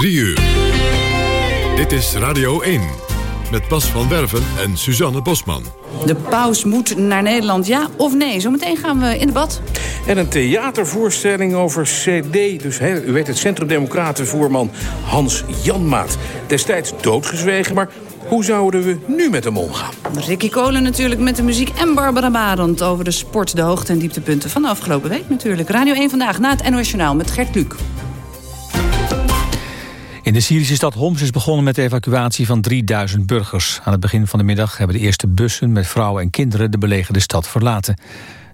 3 uur. Dit is Radio 1 met Bas van Werven en Suzanne Bosman. De paus moet naar Nederland, ja of nee? Zometeen gaan we in debat. En een theatervoorstelling over CD. Dus he, u weet het, Centrum Democratenvoerman Hans Janmaat. Destijds doodgezwegen, maar hoe zouden we nu met hem omgaan? Ricky Kolen natuurlijk met de muziek en Barbara Barend over de sport, de hoogte- en dieptepunten van de afgelopen week natuurlijk. Radio 1 vandaag na het NOS Journaal met Gert Luc. In de Syrische stad Homs is begonnen met de evacuatie van 3000 burgers. Aan het begin van de middag hebben de eerste bussen met vrouwen en kinderen de belegerde stad verlaten.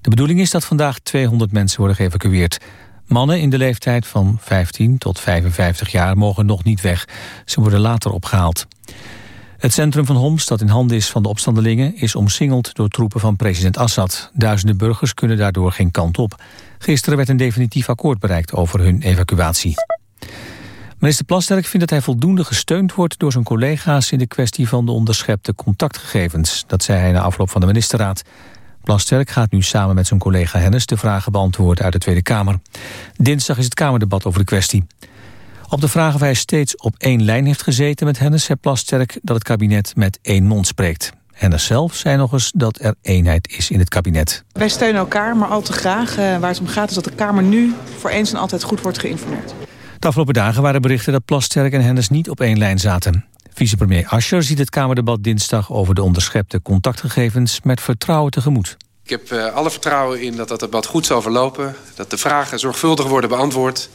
De bedoeling is dat vandaag 200 mensen worden geëvacueerd. Mannen in de leeftijd van 15 tot 55 jaar mogen nog niet weg. Ze worden later opgehaald. Het centrum van Homs, dat in handen is van de opstandelingen... is omsingeld door troepen van president Assad. Duizenden burgers kunnen daardoor geen kant op. Gisteren werd een definitief akkoord bereikt over hun evacuatie. Minister Plasterk vindt dat hij voldoende gesteund wordt door zijn collega's in de kwestie van de onderschepte contactgegevens. Dat zei hij na afloop van de ministerraad. Plasterk gaat nu samen met zijn collega Hennis de vragen beantwoorden uit de Tweede Kamer. Dinsdag is het Kamerdebat over de kwestie. Op de vraag of hij steeds op één lijn heeft gezeten met Hennis... zei Plasterk dat het kabinet met één mond spreekt. Hennis zelf zei nog eens dat er eenheid is in het kabinet. Wij steunen elkaar, maar al te graag. Uh, waar het om gaat is dat de Kamer nu voor eens en altijd goed wordt geïnformeerd. De afgelopen dagen waren berichten dat Plasterk en Hennis niet op één lijn zaten. Vicepremier Ascher ziet het Kamerdebat dinsdag over de onderschepte contactgegevens met vertrouwen tegemoet. Ik heb uh, alle vertrouwen in dat dat debat goed zal verlopen. Dat de vragen zorgvuldig worden beantwoord.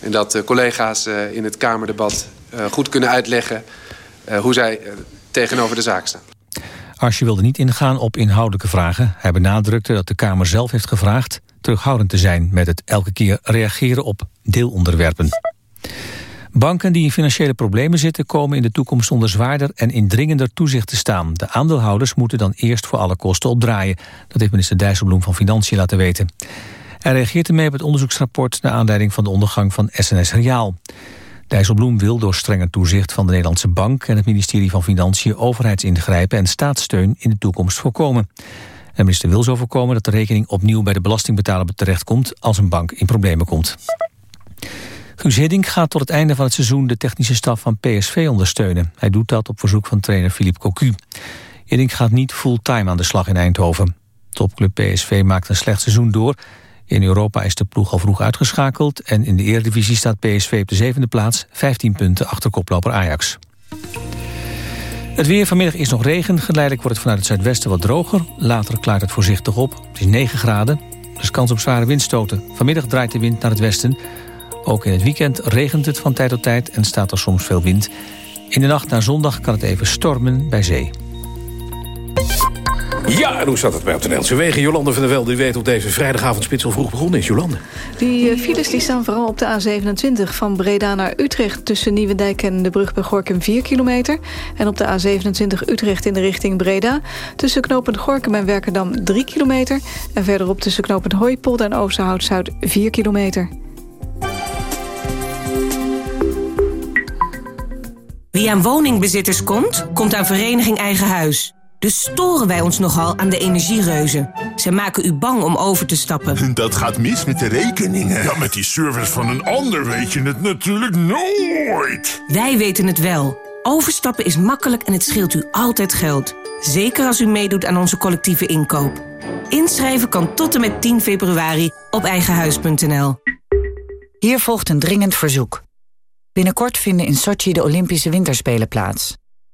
En dat de collega's uh, in het Kamerdebat uh, goed kunnen uitleggen hoe zij tegenover de zaak staan. Asje wilde niet ingaan op inhoudelijke vragen. Hij benadrukte dat de Kamer zelf heeft gevraagd terughoudend te zijn met het elke keer reageren op deelonderwerpen. Banken die in financiële problemen zitten komen in de toekomst onder zwaarder en indringender toezicht te staan. De aandeelhouders moeten dan eerst voor alle kosten opdraaien. Dat heeft minister Dijsselbloem van Financiën laten weten. Hij reageert ermee op het onderzoeksrapport naar aanleiding van de ondergang van SNS Reaal. Dijsselbloem wil door strenger toezicht van de Nederlandse Bank en het ministerie van Financiën overheidsingrijpen en staatssteun in de toekomst voorkomen. De minister wil zo voorkomen dat de rekening opnieuw bij de belastingbetaler terechtkomt als een bank in problemen komt. Guus Hiddink gaat tot het einde van het seizoen de technische staf van PSV ondersteunen. Hij doet dat op verzoek van trainer Philippe Cocu. Hiddink gaat niet fulltime aan de slag in Eindhoven. Topclub PSV maakt een slecht seizoen door. In Europa is de ploeg al vroeg uitgeschakeld... en in de Eredivisie staat PSV op de zevende plaats... 15 punten achter koploper Ajax. Het weer vanmiddag is nog regen. Geleidelijk wordt het vanuit het zuidwesten wat droger. Later klaart het voorzichtig op. Het is 9 graden. Is kans op zware windstoten. Vanmiddag draait de wind naar het westen. Ook in het weekend regent het van tijd tot tijd en staat er soms veel wind. In de nacht naar zondag kan het even stormen bij zee. Ja, en hoe staat het bij op de Nederlandse wegen? Jolande van der Velde, die weet op deze vrijdagavondspits al vroeg begonnen is. Jolande. Die files die staan vooral op de A27 van Breda naar Utrecht... tussen Nieuwendijk en de brug bij Gorkum 4 kilometer. En op de A27 Utrecht in de richting Breda... tussen knooppunt Gorkum en Werkendam 3 kilometer. En verderop tussen knooppunt Hooipolder en Oosterhout-Zuid 4 kilometer. Wie aan woningbezitters komt, komt aan Vereniging Eigen Huis. Dus storen wij ons nogal aan de energiereuzen. Ze maken u bang om over te stappen. Dat gaat mis met de rekeningen. Ja, met die service van een ander weet je het natuurlijk nooit. Wij weten het wel. Overstappen is makkelijk en het scheelt u altijd geld. Zeker als u meedoet aan onze collectieve inkoop. Inschrijven kan tot en met 10 februari op eigenhuis.nl. Hier volgt een dringend verzoek. Binnenkort vinden in Sochi de Olympische Winterspelen plaats.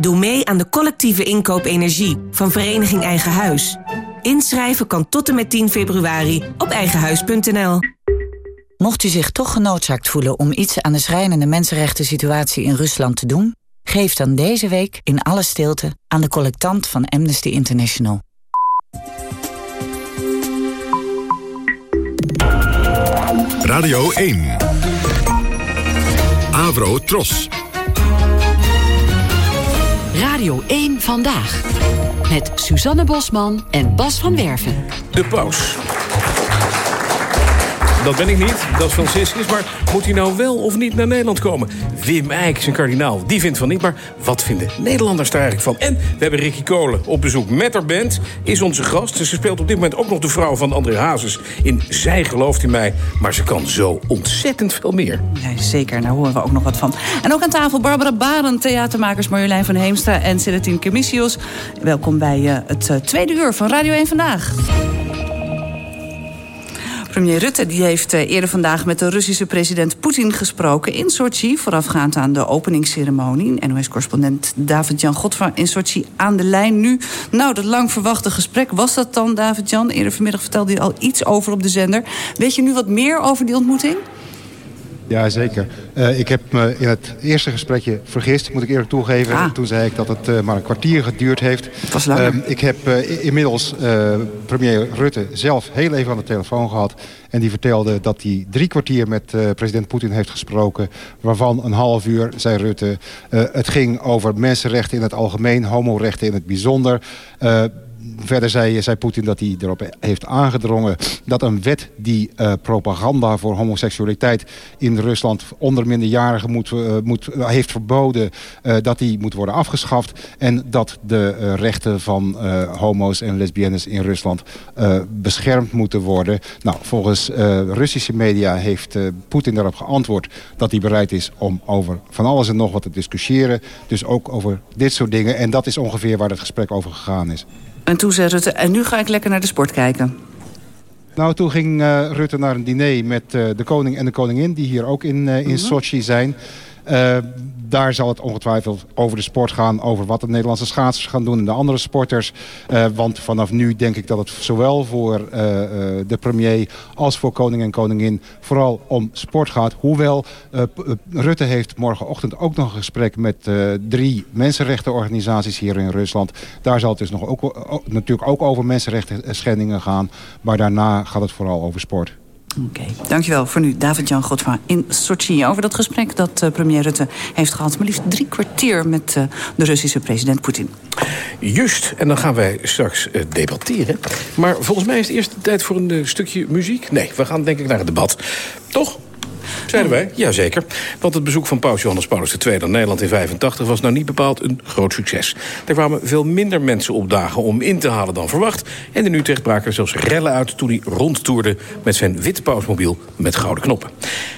Doe mee aan de collectieve inkoop energie van Vereniging Eigen Huis. Inschrijven kan tot en met 10 februari op eigenhuis.nl. Mocht u zich toch genoodzaakt voelen om iets aan de schrijnende mensenrechten situatie in Rusland te doen, geef dan deze week in alle stilte aan de collectant van Amnesty International. Radio 1. Avro Tros. Radio 1 Vandaag. Met Suzanne Bosman en Bas van Werven. De paus. Dat ben ik niet, dat is Franciscus. Maar moet hij nou wel of niet naar Nederland komen? Wim Eijk, zijn kardinaal, die vindt van niet. Maar wat vinden Nederlanders daar eigenlijk van? En we hebben Ricky Kolen op bezoek met haar band. Is onze gast. Ze speelt op dit moment ook nog de vrouw van André Hazes. In Zij gelooft in mij. Maar ze kan zo ontzettend veel meer. Ja, zeker, daar horen we ook nog wat van. En ook aan tafel Barbara Baren, theatermakers Marjolein van Heemstra en Celatine Kemissios. Welkom bij uh, het uh, tweede uur van Radio 1 Vandaag. Premier Rutte die heeft eh, eerder vandaag met de Russische president Poetin gesproken in Sochi, voorafgaand aan de openingsceremonie. NOS-correspondent David-Jan Godfra in Sochi aan de lijn nu. Nou, dat lang verwachte gesprek was dat dan, David-Jan? Eerder vanmiddag vertelde hij al iets over op de zender. Weet je nu wat meer over die ontmoeting? Ja, zeker. Uh, ik heb me in het eerste gesprekje vergist, moet ik eerlijk toegeven. Ah. Toen zei ik dat het uh, maar een kwartier geduurd heeft. Was langer. Uh, ik heb inmiddels premier Rutte zelf heel even aan de telefoon gehad. En die vertelde dat hij drie kwartier met president Poetin heeft gesproken. Waarvan een half uur, zei Rutte, het ging over mensenrechten in het algemeen. Homorechten in het bijzonder verder zei, zei Poetin dat hij erop heeft aangedrongen... dat een wet die uh, propaganda voor homoseksualiteit in Rusland... onder minderjarigen moet, uh, moet, uh, heeft verboden... dat die moet worden afgeschaft. En dat de rechten van homo's en lesbiennes in Rusland beschermd moeten worden. Nou, volgens Russische media heeft Poetin daarop geantwoord... dat hij bereid is om over van alles en nog wat te discussiëren. Dus ook over dit soort dingen. En dat is ongeveer waar het gesprek over gegaan is. En toen zei Rutte, en nu ga ik lekker naar de sport kijken. Nou, toen ging uh, Rutte naar een diner met uh, de koning en de koningin... die hier ook in, uh, in mm -hmm. Sochi zijn. Daar zal het ongetwijfeld over de sport gaan... over wat de Nederlandse schaatsers gaan doen en de andere sporters. want vanaf nu denk ik dat het zowel voor de premier... als voor koning en koningin vooral om sport gaat. Hoewel Rutte heeft morgenochtend ook nog een gesprek... met drie mensenrechtenorganisaties hier in Rusland. Daar zal het dus nog ook, natuurlijk ook over mensenrechten schendingen gaan. Maar daarna gaat het vooral over sport. Oké, okay. dankjewel voor nu. David-Jan Godfra in Sochi over dat gesprek dat uh, premier Rutte heeft gehad. Maar liefst drie kwartier met uh, de Russische president Poetin. Juist, en dan gaan wij straks uh, debatteren. Maar volgens mij is het eerst tijd voor een stukje muziek. Nee, we gaan denk ik naar het debat. Toch? Zeiden wij? Jazeker. Want het bezoek van paus Johannes Paulus II aan Nederland in 85 was nou niet bepaald een groot succes. Er kwamen veel minder mensen opdagen om in te halen dan verwacht. En in Utrecht braken er zelfs rellen uit toen hij rondtoerde met zijn witte pausmobiel met gouden knoppen.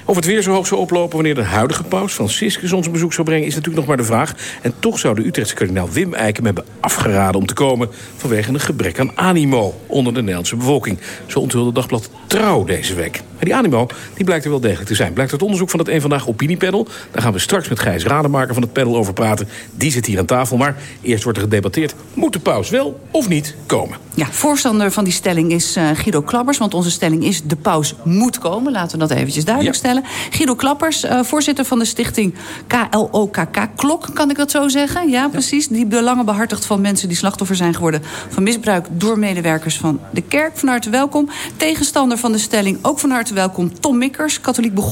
Of het weer zo hoog zou oplopen wanneer de huidige paus Franciscus ons bezoek zou brengen is natuurlijk nog maar de vraag. En toch zou de Utrechtse kardinaal Wim Eikem hebben afgeraden om te komen vanwege een gebrek aan animo onder de Nederlandse bevolking. Zo onthulde dagblad Trouw deze week. Maar die animo die blijkt er wel degelijk te zijn. Blijkt uit onderzoek van het Eén Vandaag Opiniepanel. Daar gaan we straks met Gijs Rademaker van het panel over praten. Die zit hier aan tafel. Maar eerst wordt er gedebatteerd. Moet de paus wel of niet komen? Ja, voorstander van die stelling is uh, Guido Klappers. Want onze stelling is de paus moet komen. Laten we dat eventjes duidelijk ja. stellen. Guido Klappers, uh, voorzitter van de stichting KLOKK. Klok, kan ik dat zo zeggen? Ja, ja, precies. Die belangen behartigt van mensen die slachtoffer zijn geworden... van misbruik door medewerkers van de kerk. Van harte welkom. Tegenstander van de stelling, ook van harte welkom. Tom Mikkers, katholiek begonnen,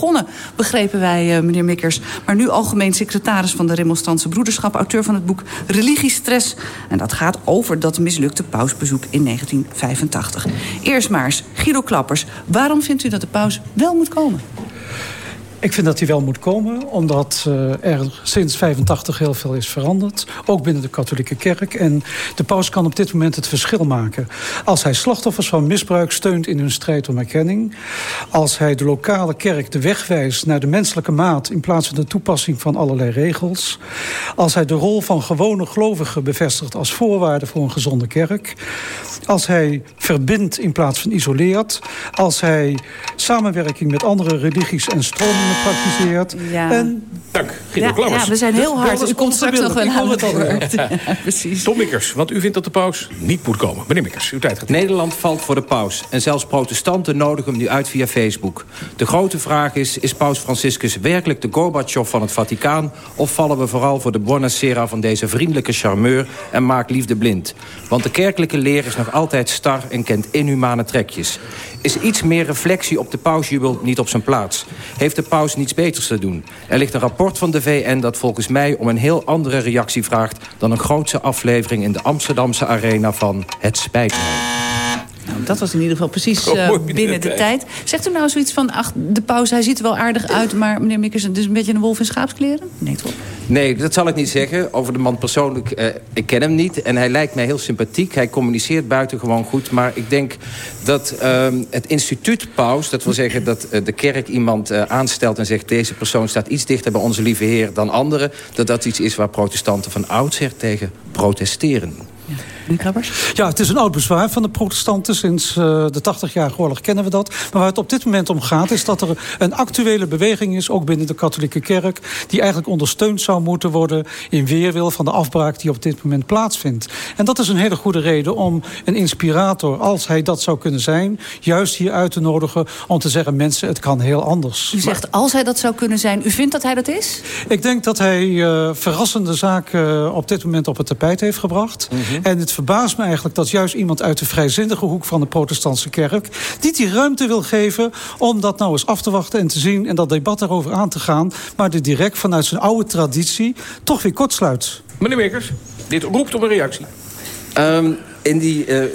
begrepen wij, uh, meneer Mikkers. Maar nu algemeen secretaris van de Remonstrantse Broederschap... auteur van het boek Religiestress. En dat gaat over dat mislukte pausbezoek in 1985. Eerst maar eens, Guido Klappers. Waarom vindt u dat de paus wel moet komen? Ik vind dat hij wel moet komen, omdat uh, er sinds 85 heel veel is veranderd. Ook binnen de katholieke kerk. En de paus kan op dit moment het verschil maken. Als hij slachtoffers van misbruik steunt in hun strijd om erkenning. Als hij de lokale kerk de weg wijst naar de menselijke maat... in plaats van de toepassing van allerlei regels. Als hij de rol van gewone gelovigen bevestigt als voorwaarde voor een gezonde kerk. Als hij verbindt in plaats van isoleert. Als hij samenwerking met andere religies en stromingen praktiseert. Ja. En Dank, Guido ja, Klammers. Ja, we zijn heel hard. U komt straks nog wel aan het woord. Precies. Tom Mikkers, want u vindt dat de paus niet moet komen. Meneer Mikkers, uw tijd gaat. Nederland valt voor de paus. En zelfs protestanten nodigen hem nu uit via Facebook. De grote vraag is, is paus Franciscus werkelijk de Gorbachev van het Vaticaan... of vallen we vooral voor de buonasera van deze vriendelijke charmeur... en maakt liefde blind? Want de kerkelijke leer is nog altijd star en kent inhumane trekjes. Is iets meer reflectie op de pausjubel niet op zijn plaats. Heeft de paus niets beters te doen? Er ligt een rapport van de VN dat volgens mij om een heel andere reactie vraagt... dan een grootse aflevering in de Amsterdamse arena van Het spijt. Nou, dat was in ieder geval precies uh, binnen de tijd. Zegt u nou zoiets van, ach, de pauze, hij ziet er wel aardig uit... maar meneer Mikkers, het is een beetje een wolf in schaapskleren? Nee, toch? Nee, dat zal ik niet zeggen. Over de man persoonlijk, uh, ik ken hem niet. En hij lijkt mij heel sympathiek. Hij communiceert buitengewoon goed. Maar ik denk dat uh, het instituut paus... dat wil zeggen dat uh, de kerk iemand aanstelt en zegt... deze persoon staat iets dichter bij onze lieve heer dan anderen... dat dat iets is waar protestanten van oudsher tegen protesteren. Ja. Ja, het is een oud bezwaar van de protestanten. Sinds uh, de 80-jarige oorlog kennen we dat. Maar waar het op dit moment om gaat... is dat er een actuele beweging is, ook binnen de katholieke kerk... die eigenlijk ondersteund zou moeten worden... in weerwil van de afbraak die op dit moment plaatsvindt. En dat is een hele goede reden om een inspirator... als hij dat zou kunnen zijn, juist hier uit te nodigen... om te zeggen, mensen, het kan heel anders. U zegt, als hij dat zou kunnen zijn, u vindt dat hij dat is? Ik denk dat hij uh, verrassende zaken op dit moment op het tapijt heeft gebracht. Mm -hmm. En het verbaast me eigenlijk dat juist iemand uit de vrijzinnige hoek van de protestantse kerk... niet die ruimte wil geven om dat nou eens af te wachten en te zien... en dat debat daarover aan te gaan, maar dit direct vanuit zijn oude traditie toch weer kortsluit. Meneer Mekers, dit roept op een reactie. Um, in die uh, uh,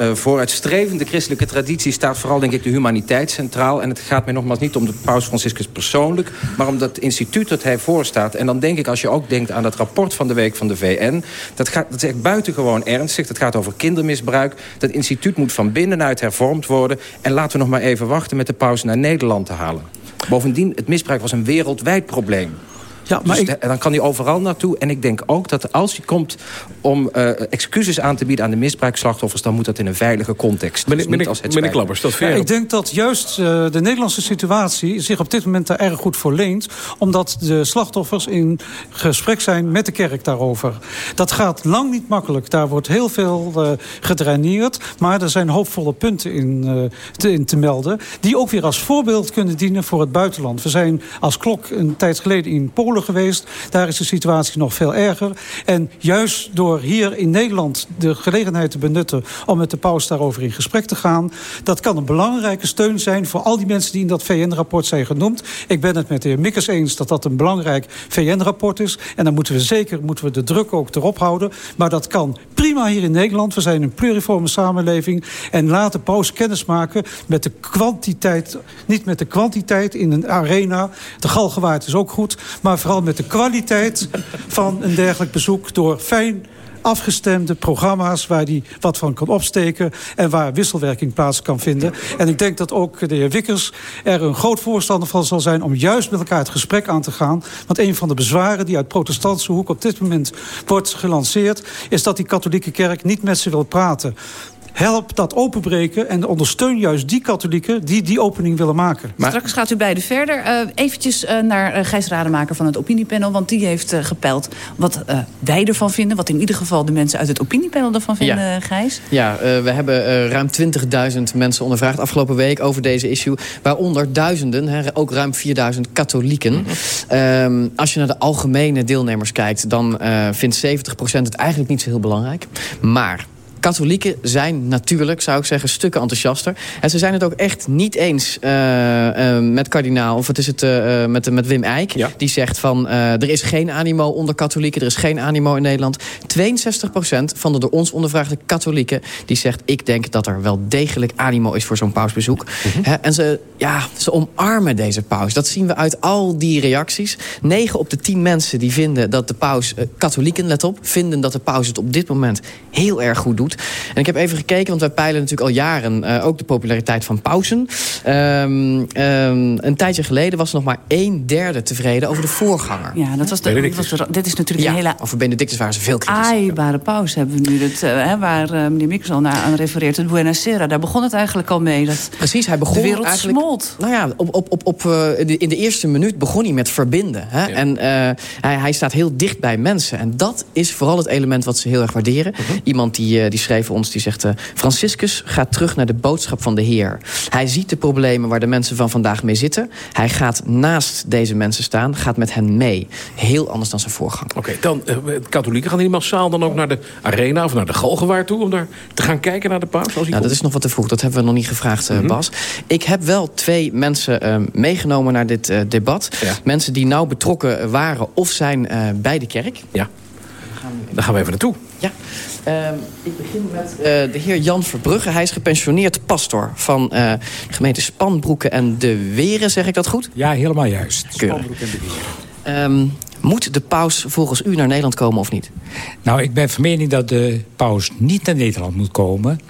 uh, vooruitstrevende christelijke traditie staat vooral denk ik de humaniteit centraal. En het gaat mij nogmaals niet om de paus Franciscus persoonlijk... maar om dat instituut dat hij voorstaat. En dan denk ik, als je ook denkt aan dat rapport van de week van de VN... dat, gaat, dat is echt buitengewoon ernstig. Dat gaat over kindermisbruik. Dat instituut moet van binnenuit hervormd worden. En laten we nog maar even wachten met de paus naar Nederland te halen. Bovendien, het misbruik was een wereldwijd probleem. Ja, maar dus ik... dan kan hij overal naartoe. En ik denk ook dat als hij komt om uh, excuses aan te bieden aan de misbruikslachtoffers... dan moet dat in een veilige context. Meneer, dus meneer, meneer Klappers, dat ja, Ik denk dat juist uh, de Nederlandse situatie zich op dit moment daar erg goed voor leent. Omdat de slachtoffers in gesprek zijn met de kerk daarover. Dat gaat lang niet makkelijk. Daar wordt heel veel uh, gedraineerd. Maar er zijn hoopvolle punten in, te, in te melden. Die ook weer als voorbeeld kunnen dienen voor het buitenland. We zijn als klok een tijd geleden in Polen geweest. Daar is de situatie nog veel erger. En juist door hier in Nederland de gelegenheid te benutten... om met de paus daarover in gesprek te gaan... dat kan een belangrijke steun zijn voor al die mensen die in dat VN-rapport zijn genoemd. Ik ben het met de heer Mikkers eens dat dat een belangrijk VN-rapport is. En dan moeten we zeker moeten we de druk ook erop houden. Maar dat kan prima hier in Nederland. We zijn een pluriforme samenleving. En laat de paus kennismaken met de kwantiteit... niet met de kwantiteit in een arena. De galgenwaard is ook goed. Maar vooral met de kwaliteit van een dergelijk bezoek... door fijn afgestemde programma's waar hij wat van kan opsteken... en waar wisselwerking plaats kan vinden. En ik denk dat ook de heer Wikkers er een groot voorstander van zal zijn... om juist met elkaar het gesprek aan te gaan. Want een van de bezwaren die uit protestantse hoek op dit moment wordt gelanceerd... is dat die katholieke kerk niet met ze wil praten. Help dat openbreken en ondersteun juist die katholieken die die opening willen maken. Maar... Straks gaat u beiden verder. Uh, eventjes uh, naar uh, Gijs Rademaker van het opiniepanel. Want die heeft gepeld wat wij ervan vinden. Wat in ieder geval de mensen uit het opiniepanel ervan vinden, ja. Gijs. Ja, we hebben ruim 20.000 mensen ondervraagd afgelopen week over deze issue. Waaronder duizenden, hè, ook ruim 4.000 katholieken. Mm -hmm. als je naar de algemene deelnemers kijkt... dan vindt 70% het eigenlijk niet zo heel belangrijk. Maar katholieken zijn natuurlijk, zou ik zeggen, stukken enthousiaster. En ze zijn het ook echt niet eens uh, uh, met kardinaal... of wat is het uh, met, met Wim Eijk. Ja. Die zegt van, er is geen animo onder katholieken. Er is geen animo in Nederland. 62% van de door ons ondervraagde katholieken... die zegt, ik denk dat er wel degelijk animo is voor zo'n pausbezoek. -huh. He, en ze, ja, ze omarmen deze paus. Dat zien we uit al die reacties. 9 op de 10 mensen die vinden dat de paus... katholieken, let op, vinden dat de paus het op dit moment heel erg goed doet. En ik heb even gekeken, want wij peilen natuurlijk al jaren... Uh, ook de populariteit van pausen. Um, um, een tijdje geleden was er nog maar een derde tevreden over de voorganger. Ja, dat was de, was de, dit is natuurlijk ja, een hele... over Benedictus waren ze veel kritisch. Aaibare pauze hebben we nu, dat, uh, waar uh, meneer Mikkers al naar aan refereert. Het Buenos Aires, daar begon het eigenlijk al mee. Dat Precies, hij begon de wereld eigenlijk... smolt. Nou ja, op, op, op, op, in de eerste minuut begon hij met verbinden. Hè? Ja. En hij, hij staat heel dicht bij mensen. En dat is vooral het element wat ze heel erg waarderen. -huh. Iemand die, die schreef ons, die zegt... Franciscus gaat terug naar de boodschap van de Heer. Hij ziet de problemen waar de mensen van vandaag mee zitten. Hij gaat naast deze mensen staan, gaat met hen mee. Heel anders dan zijn voorganger. Oké, dan uh, katholieken gaan die massaal dan ook naar de arena of naar de Galgenwaard toe... om daar te gaan kijken naar de paus? Nou, dat is nog wat te vroeg, dat hebben we nog niet gevraagd, uh, Bas. Ik heb wel twee mensen uh, meegenomen naar dit debat. Ja. Mensen die nauw betrokken waren of zijn bij de kerk. Ja, daar gaan we even naartoe. Ja. Uh, ik begin met uh, de heer Jan Verbrugge. Hij is gepensioneerd pastor van uh, de gemeente Spanbroeken en De Weren. Zeg ik dat goed? Ja, helemaal juist. Spanbroek en De Weren. Um, moet de paus volgens u naar Nederland komen of niet? Nou, ik ben van mening dat de paus niet naar Nederland moet komen.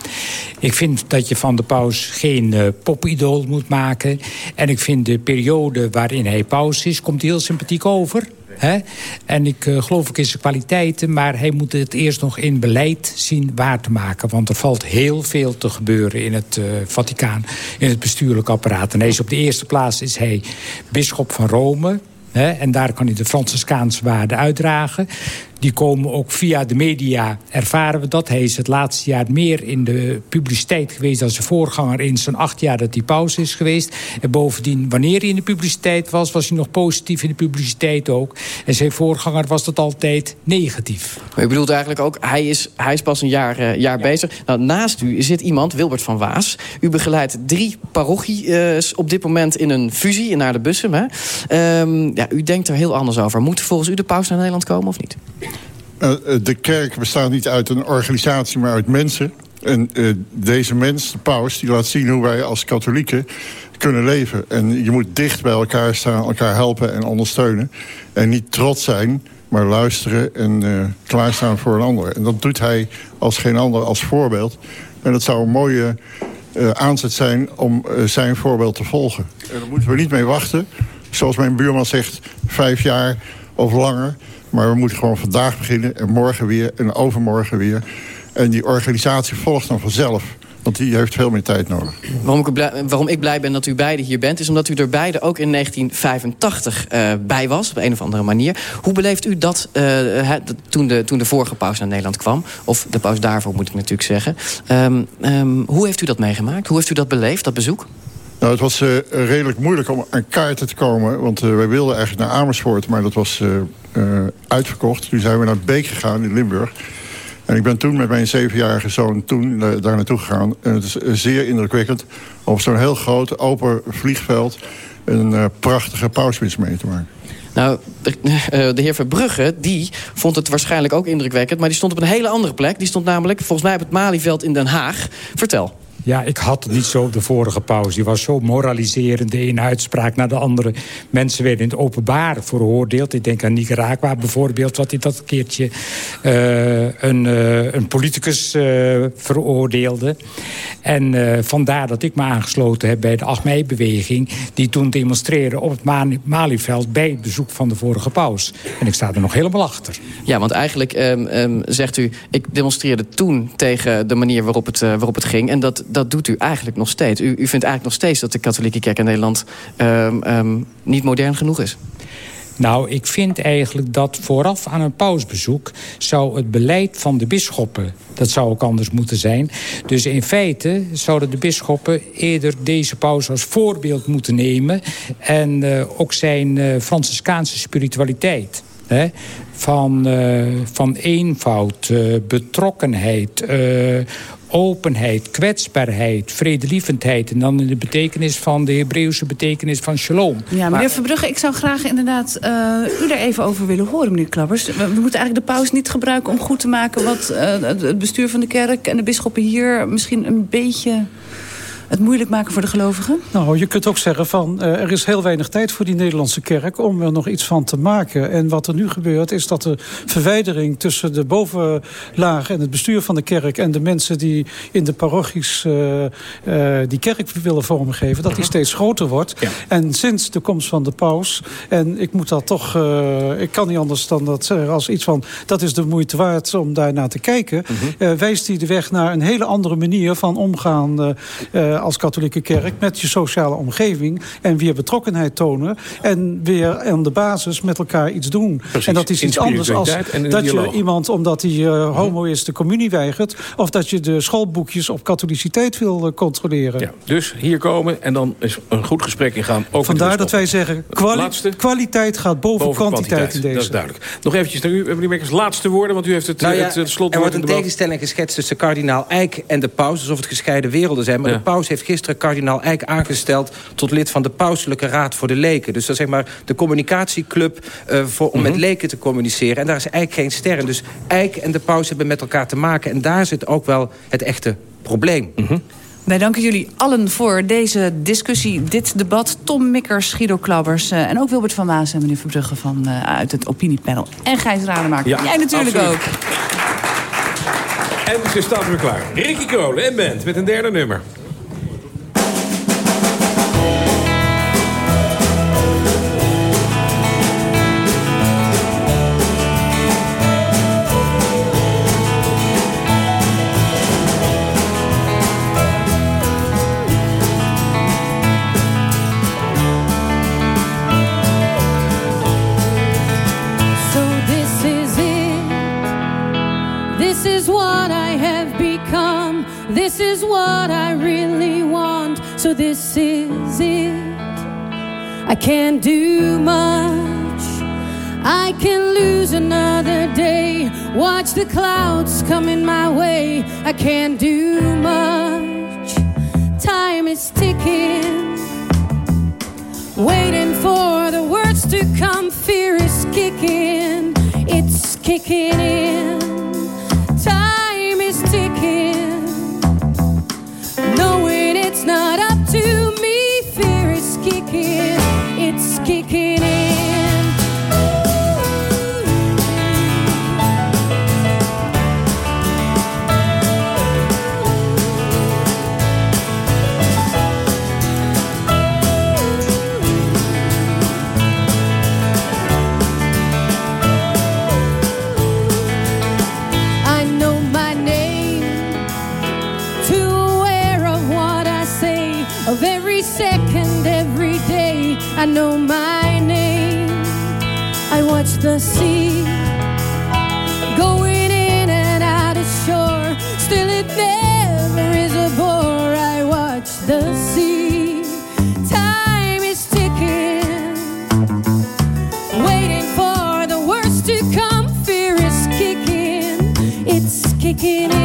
Ik vind dat je van de paus geen uh, popidool moet maken. En ik vind de periode waarin hij paus is... komt heel sympathiek over. Hè? En ik uh, geloof ook in zijn kwaliteiten... maar hij moet het eerst nog in beleid zien waar te maken. Want er valt heel veel te gebeuren in het uh, Vaticaan... in het bestuurlijk apparaat. En hij is op de eerste plaats is hij bisschop van Rome... Hè? En daar kan hij de Franciscaanse waarden uitdragen. Die komen ook via de media, ervaren we dat. Hij is het laatste jaar meer in de publiciteit geweest... dan zijn voorganger in zijn acht jaar dat hij pauze is geweest. En bovendien, wanneer hij in de publiciteit was... was hij nog positief in de publiciteit ook. En zijn voorganger was dat altijd negatief. Maar u bedoelt eigenlijk ook, hij is, hij is pas een jaar, uh, jaar ja. bezig. Nou, naast u zit iemand, Wilbert van Waas. U begeleidt drie parochies op dit moment in een fusie naar de Bussum. Hè? Um, ja, u denkt er heel anders over. Moet volgens u de paus naar Nederland komen of niet? De kerk bestaat niet uit een organisatie, maar uit mensen. En uh, deze mens, de paus, die laat zien hoe wij als katholieken kunnen leven. En je moet dicht bij elkaar staan, elkaar helpen en ondersteunen. En niet trots zijn, maar luisteren en klaarstaan voor een ander. En dat doet hij als geen ander als voorbeeld. En dat zou een mooie aanzet zijn om zijn voorbeeld te volgen. En daar moeten we niet mee wachten. Zoals mijn buurman zegt, vijf jaar of langer. Maar we moeten gewoon vandaag beginnen en morgen weer en overmorgen weer. En die organisatie volgt dan vanzelf. Want die heeft veel meer tijd nodig. Waarom ik, blij, waarom ik blij ben dat u beiden hier bent... is omdat u er beide ook in 1985 uh, bij was, op een of andere manier. Hoe beleeft u dat uh, toen, de, toen de vorige paus naar Nederland kwam? Of de paus daarvoor, moet ik natuurlijk zeggen. Um, um, hoe heeft u dat meegemaakt? Hoe heeft u dat beleefd, dat bezoek? Nou, het was uh, redelijk moeilijk om aan kaarten te komen. Want uh, wij wilden eigenlijk naar Amersfoort, maar dat was uh, uitverkocht. Toen zijn we naar Beek gegaan in Limburg. En ik ben toen met mijn zevenjarige zoon toen daar naartoe gegaan. En het is zeer indrukwekkend om op zo'n heel groot open vliegveld... een prachtige pausmis mee te maken. Nou, de, de, heer Verbrugge, die vond het waarschijnlijk ook indrukwekkend... maar die stond op een hele andere plek. Die stond namelijk volgens mij op het Malieveld in Den Haag. Vertel. Ja, ik had niet zo de vorige pauze. Die was zo moraliserend, de ene uitspraak naar de andere. Mensen werden in het openbaar veroordeeld. Ik denk aan Nicaragua bijvoorbeeld, wat hij dat keertje uh, een, uh, een politicus uh, veroordeelde. En vandaar dat ik me aangesloten heb bij de 8 mei-beweging... die toen demonstreerde op het Malieveld bij het bezoek van de vorige paus. En ik sta er nog helemaal achter. Ja, want eigenlijk um, um, zegt u... ik demonstreerde toen tegen de manier waarop het, waarop het ging... en dat dat doet u eigenlijk nog steeds. U, u vindt eigenlijk nog steeds dat de katholieke kerk in Nederland um, um, niet modern genoeg is. Nou, ik vind eigenlijk dat vooraf aan een pausbezoek... zou het beleid van de bisschoppen, dat zou ook anders moeten zijn. Dus in feite zouden de bisschoppen eerder deze paus als voorbeeld moeten nemen... en uh, ook zijn uh, Franciscaanse spiritualiteit... Hè? Van, uh, van eenvoud, betrokkenheid, openheid, kwetsbaarheid, vredelievendheid... en dan in de betekenis van de Hebreeuwse betekenis van shalom. Ja, meneer. Verbrugge, ik zou graag inderdaad uh, u daar even over willen horen, meneer Klappers. We, we, moeten eigenlijk de paus niet gebruiken om goed te maken... wat uh, het bestuur van de kerk en de bisschoppen hier misschien een beetje het moeilijk maken voor de gelovigen? Nou, je kunt ook zeggen van uh, er is heel weinig tijd voor die Nederlandse kerk om er nog iets van te maken. En wat er nu gebeurt is dat de verwijdering tussen de bovenlaag en het bestuur van de kerk en de mensen die in de parochies uh, uh, die kerk willen vormgeven, dat die steeds groter wordt. Ja. En sinds de komst van de paus, en ik moet dat toch, ik kan niet anders dan dat zeggen als iets van dat is de moeite waard om daar naar te kijken, -hmm. wijst hij de weg naar een hele andere manier van omgaan als katholieke kerk met je sociale omgeving... en weer betrokkenheid tonen en weer aan de basis met elkaar iets doen. Precies, En dat is iets anders in dat dialoog. je iemand, omdat hij eh, homo is, de communie weigert... of dat je de schoolboekjes op katholiciteit wil eh, controleren. Ja, dus hier komen en dan is een goed gesprek ingaan. Ook Vandaar dat wij zeggen, kwali- Laatste. kwaliteit gaat boven, Boven kwantiteit in deze. Dat is duidelijk. Nog eventjes naar u, meneer Mekkers. Laatste woorden, want u heeft het, Nou eh, ja, het, het slot er wordt een tegenstelling geschetst tussen kardinaal Eijk en de paus... alsof het gescheiden werelden zijn. Maar Ja. de paus heeft gisteren kardinaal Eijk aangesteld... tot lid van de pauselijke raad voor de leken. Dus dat is zeg maar de communicatieclub eh, voor, om Mhm. met leken te communiceren. En daar is Eijk geen ster in. Dus Eijk en de paus hebben met elkaar te maken. En daar zit ook wel het echte probleem. Mhm. Wij danken jullie allen voor deze discussie, dit debat. Tom Mikkers, Guido Klabbers eh, en ook Wilbert van Maas en meneer Verbrugge van, eh, uit het opiniepanel. En Gijs Rademaker. Ja, Jij natuurlijk absoluut. ook. En ze staat weer klaar. Ricky Kolen en Band met een derde nummer. This is what I really want. So this is it. I can't do much. I can lose another day. Watch the clouds coming my way. I can't do much. Time is ticking waiting for the words to come. Fear is kicking, it's kicking in. It's not up to me. Fear is kicking, it's kicking I know my name. I watch the sea going in and out of shore. Still, it never is a bore. I watch the sea. Time is ticking waiting for the worst to come. Fear is kicking, it's kicking in.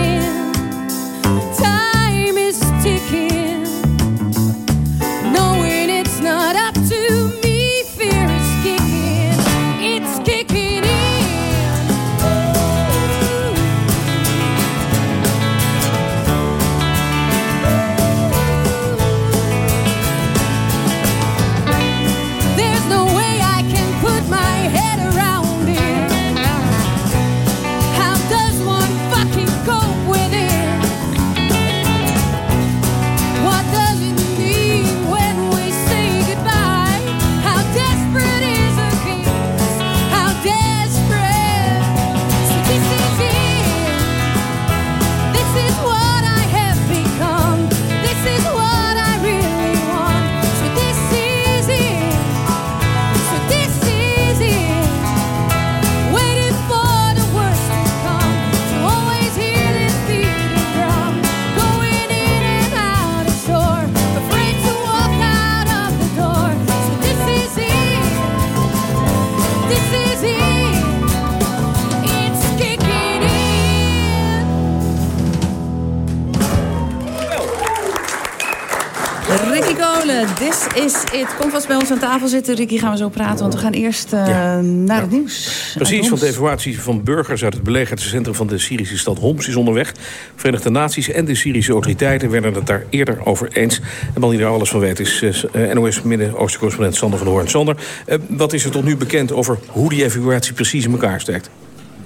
Is it. Kom vast bij ons aan tafel zitten. Ricky, gaan we zo praten, want we gaan eerst eh, naar het nieuws. Precies, want de evacuatie van burgers uit het belegerde centrum van de Syrische stad Homs is onderweg. Verenigde Naties en de Syrische autoriteiten werden het daar eerder over eens. De man die daar alles van weet is eh, NOS Midden-Oosten-correspondent Sander van der Hoorn. Sander, eh, wat is er tot nu bekend over hoe die evacuatie precies in elkaar steekt?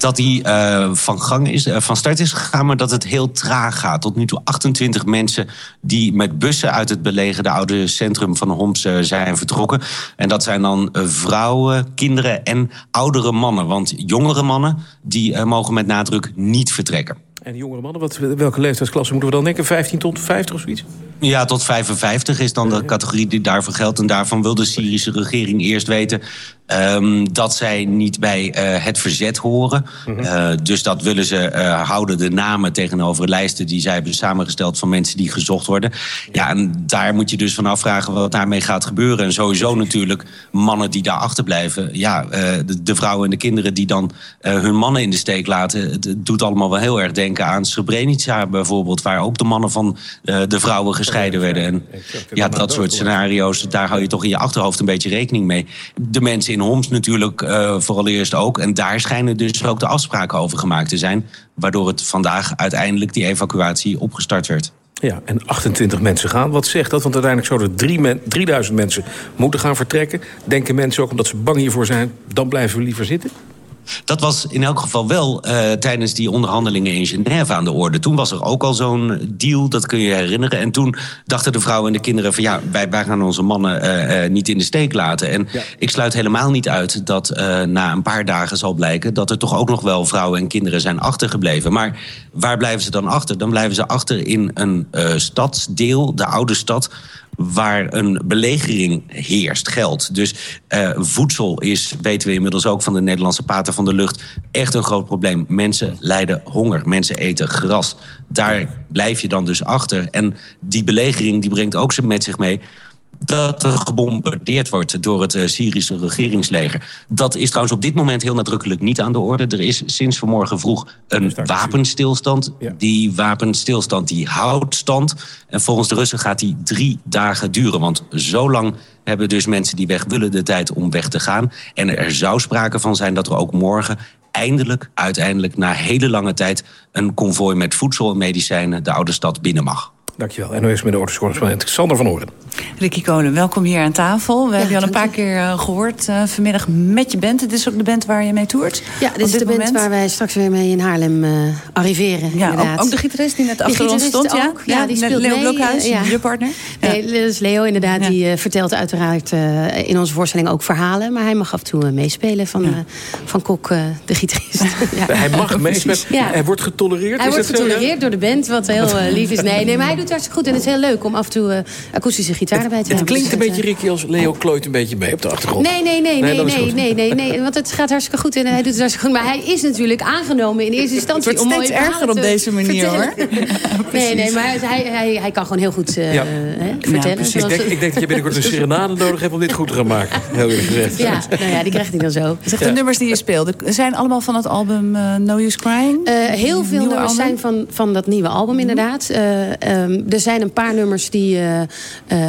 Dat die eh, van gang is, eh, van start is gegaan, maar dat het heel traag gaat. Tot nu toe 28 mensen die met bussen uit het belegerde oude centrum van Homs eh, zijn vertrokken. En dat zijn dan vrouwen, kinderen en oudere mannen. Want jongere mannen die mogen met nadruk niet vertrekken. En die jongere mannen, wat, welke leeftijdsklasse moeten we dan denken? 15 tot 50 of zoiets? Ja, tot 55 is dan de categorie die daarvoor geldt. En daarvan wil de Syrische regering eerst weten ehm, dat zij niet bij eh, het verzet horen. Eh, dus dat willen ze eh, houden, de namen tegenover lijsten die zij hebben samengesteld van mensen die gezocht worden. Ja, en daar moet je dus van afvragen wat daarmee gaat gebeuren. En sowieso natuurlijk mannen die daar achterblijven. Ja, de, de vrouwen en de kinderen die dan hun mannen in de steek laten. Het, het doet allemaal wel heel erg denken aan Srebrenica bijvoorbeeld, waar ook de mannen van eh, de vrouwen gescheiden werden. En ja, dat soort scenario's, daar hou je toch in je achterhoofd een beetje rekening mee. De mensen in Homs natuurlijk eh, vooral eerst ook. En daar schijnen dus ook de afspraken over gemaakt te zijn. Waardoor het vandaag uiteindelijk die evacuatie opgestart werd. Ja, en 28 mensen gaan. Wat zegt dat? Want uiteindelijk zouden er drie men- 3000 mensen moeten gaan vertrekken. Denken mensen ook omdat ze bang hiervoor zijn... dan blijven we liever zitten? Dat was in elk geval wel eh, tijdens die onderhandelingen in Genève aan de orde. Toen was er ook al zo'n deal, dat kun je je herinneren. En toen dachten de vrouwen en de kinderen van... ja, wij, wij gaan onze mannen eh, eh, niet in de steek laten. En ik sluit helemaal niet uit dat na een paar dagen zal blijken... dat er toch ook nog wel vrouwen en kinderen zijn achtergebleven. Maar waar blijven ze dan achter? Dan blijven ze achter in een stadsdeel, de oude stad waar een belegering heerst, geldt. Dus eh, voedsel is, weten we inmiddels ook van de Nederlandse pater van de lucht, echt een groot probleem. Mensen lijden honger, mensen eten gras. Daar blijf je dan dus achter. En die belegering die brengt ook met zich mee dat er gebombardeerd wordt door het eh, Syrische regeringsleger. Dat is trouwens op dit moment heel nadrukkelijk niet aan de orde. Er is sinds vanmorgen vroeg een wapenstilstand. Die wapenstilstand die houdt stand. En volgens de Russen gaat die drie dagen duren. Want zo lang hebben dus mensen die weg willen de tijd om weg te gaan. En er zou sprake van zijn dat er ook morgen eindelijk, uiteindelijk, na hele lange tijd... een konvooi met voedsel en medicijnen de oude stad binnen mag. Dankjewel. NOS met de correspondent Sander van Oren. Ricky Kolen, welkom hier aan tafel. We hebben je al een paar keer eh, gehoord eh, vanmiddag met je band. Dit is ook de band waar je mee toert? Ja, dit is de band waar wij straks weer mee in Haarlem eh, arriveren. Ja, inderdaad. ook, ook de gitarist die net Die achter ons stond. Ja, ook, ja, die speelt Leo mee, Blokhuis, ja. je partner. Nee, dat is Leo inderdaad. Die eh, vertelt uiteraard eh, in onze voorstelling ook verhalen. Maar hij mag af en toe meespelen van, eh, van Kok, eh, de gitarist. ja. Hij mag meespelen. Ja. Hij wordt getolereerd. Hij is wordt ja? getolereerd door de band, wat heel lief is. Nee, nee, maar hij doet het hartstikke goed. En het is heel leuk om af en toe eh, akoestische gitaar erbij te Het hebben. klinkt een Dus beetje, dat, Ricky, als Leo klooit een beetje mee op de achtergrond. Nee, nee, nee, nee, nee, nee, nee, nee, want het gaat hartstikke goed en hij doet het hartstikke goed. Maar hij is natuurlijk aangenomen in eerste instantie Het wordt om steeds erger op deze manier, vertellen. nee, nee, maar hij, hij, hij kan gewoon heel goed eh, Ja. hè, vertellen. Ik zoals- denk, ik denk dat je binnenkort een serenade nodig hebt om dit goed te gaan maken. Heel eerlijk gezegd. Ja, nou ja, die krijgt hij dan zo. Zeg, de nummers die je speelde, zijn allemaal van het album eh, No Use Crying? Eh, heel veel nummers album? zijn van, van dat nieuwe album inderdaad. Eh, ehm, er zijn een paar nummers die eh, eh,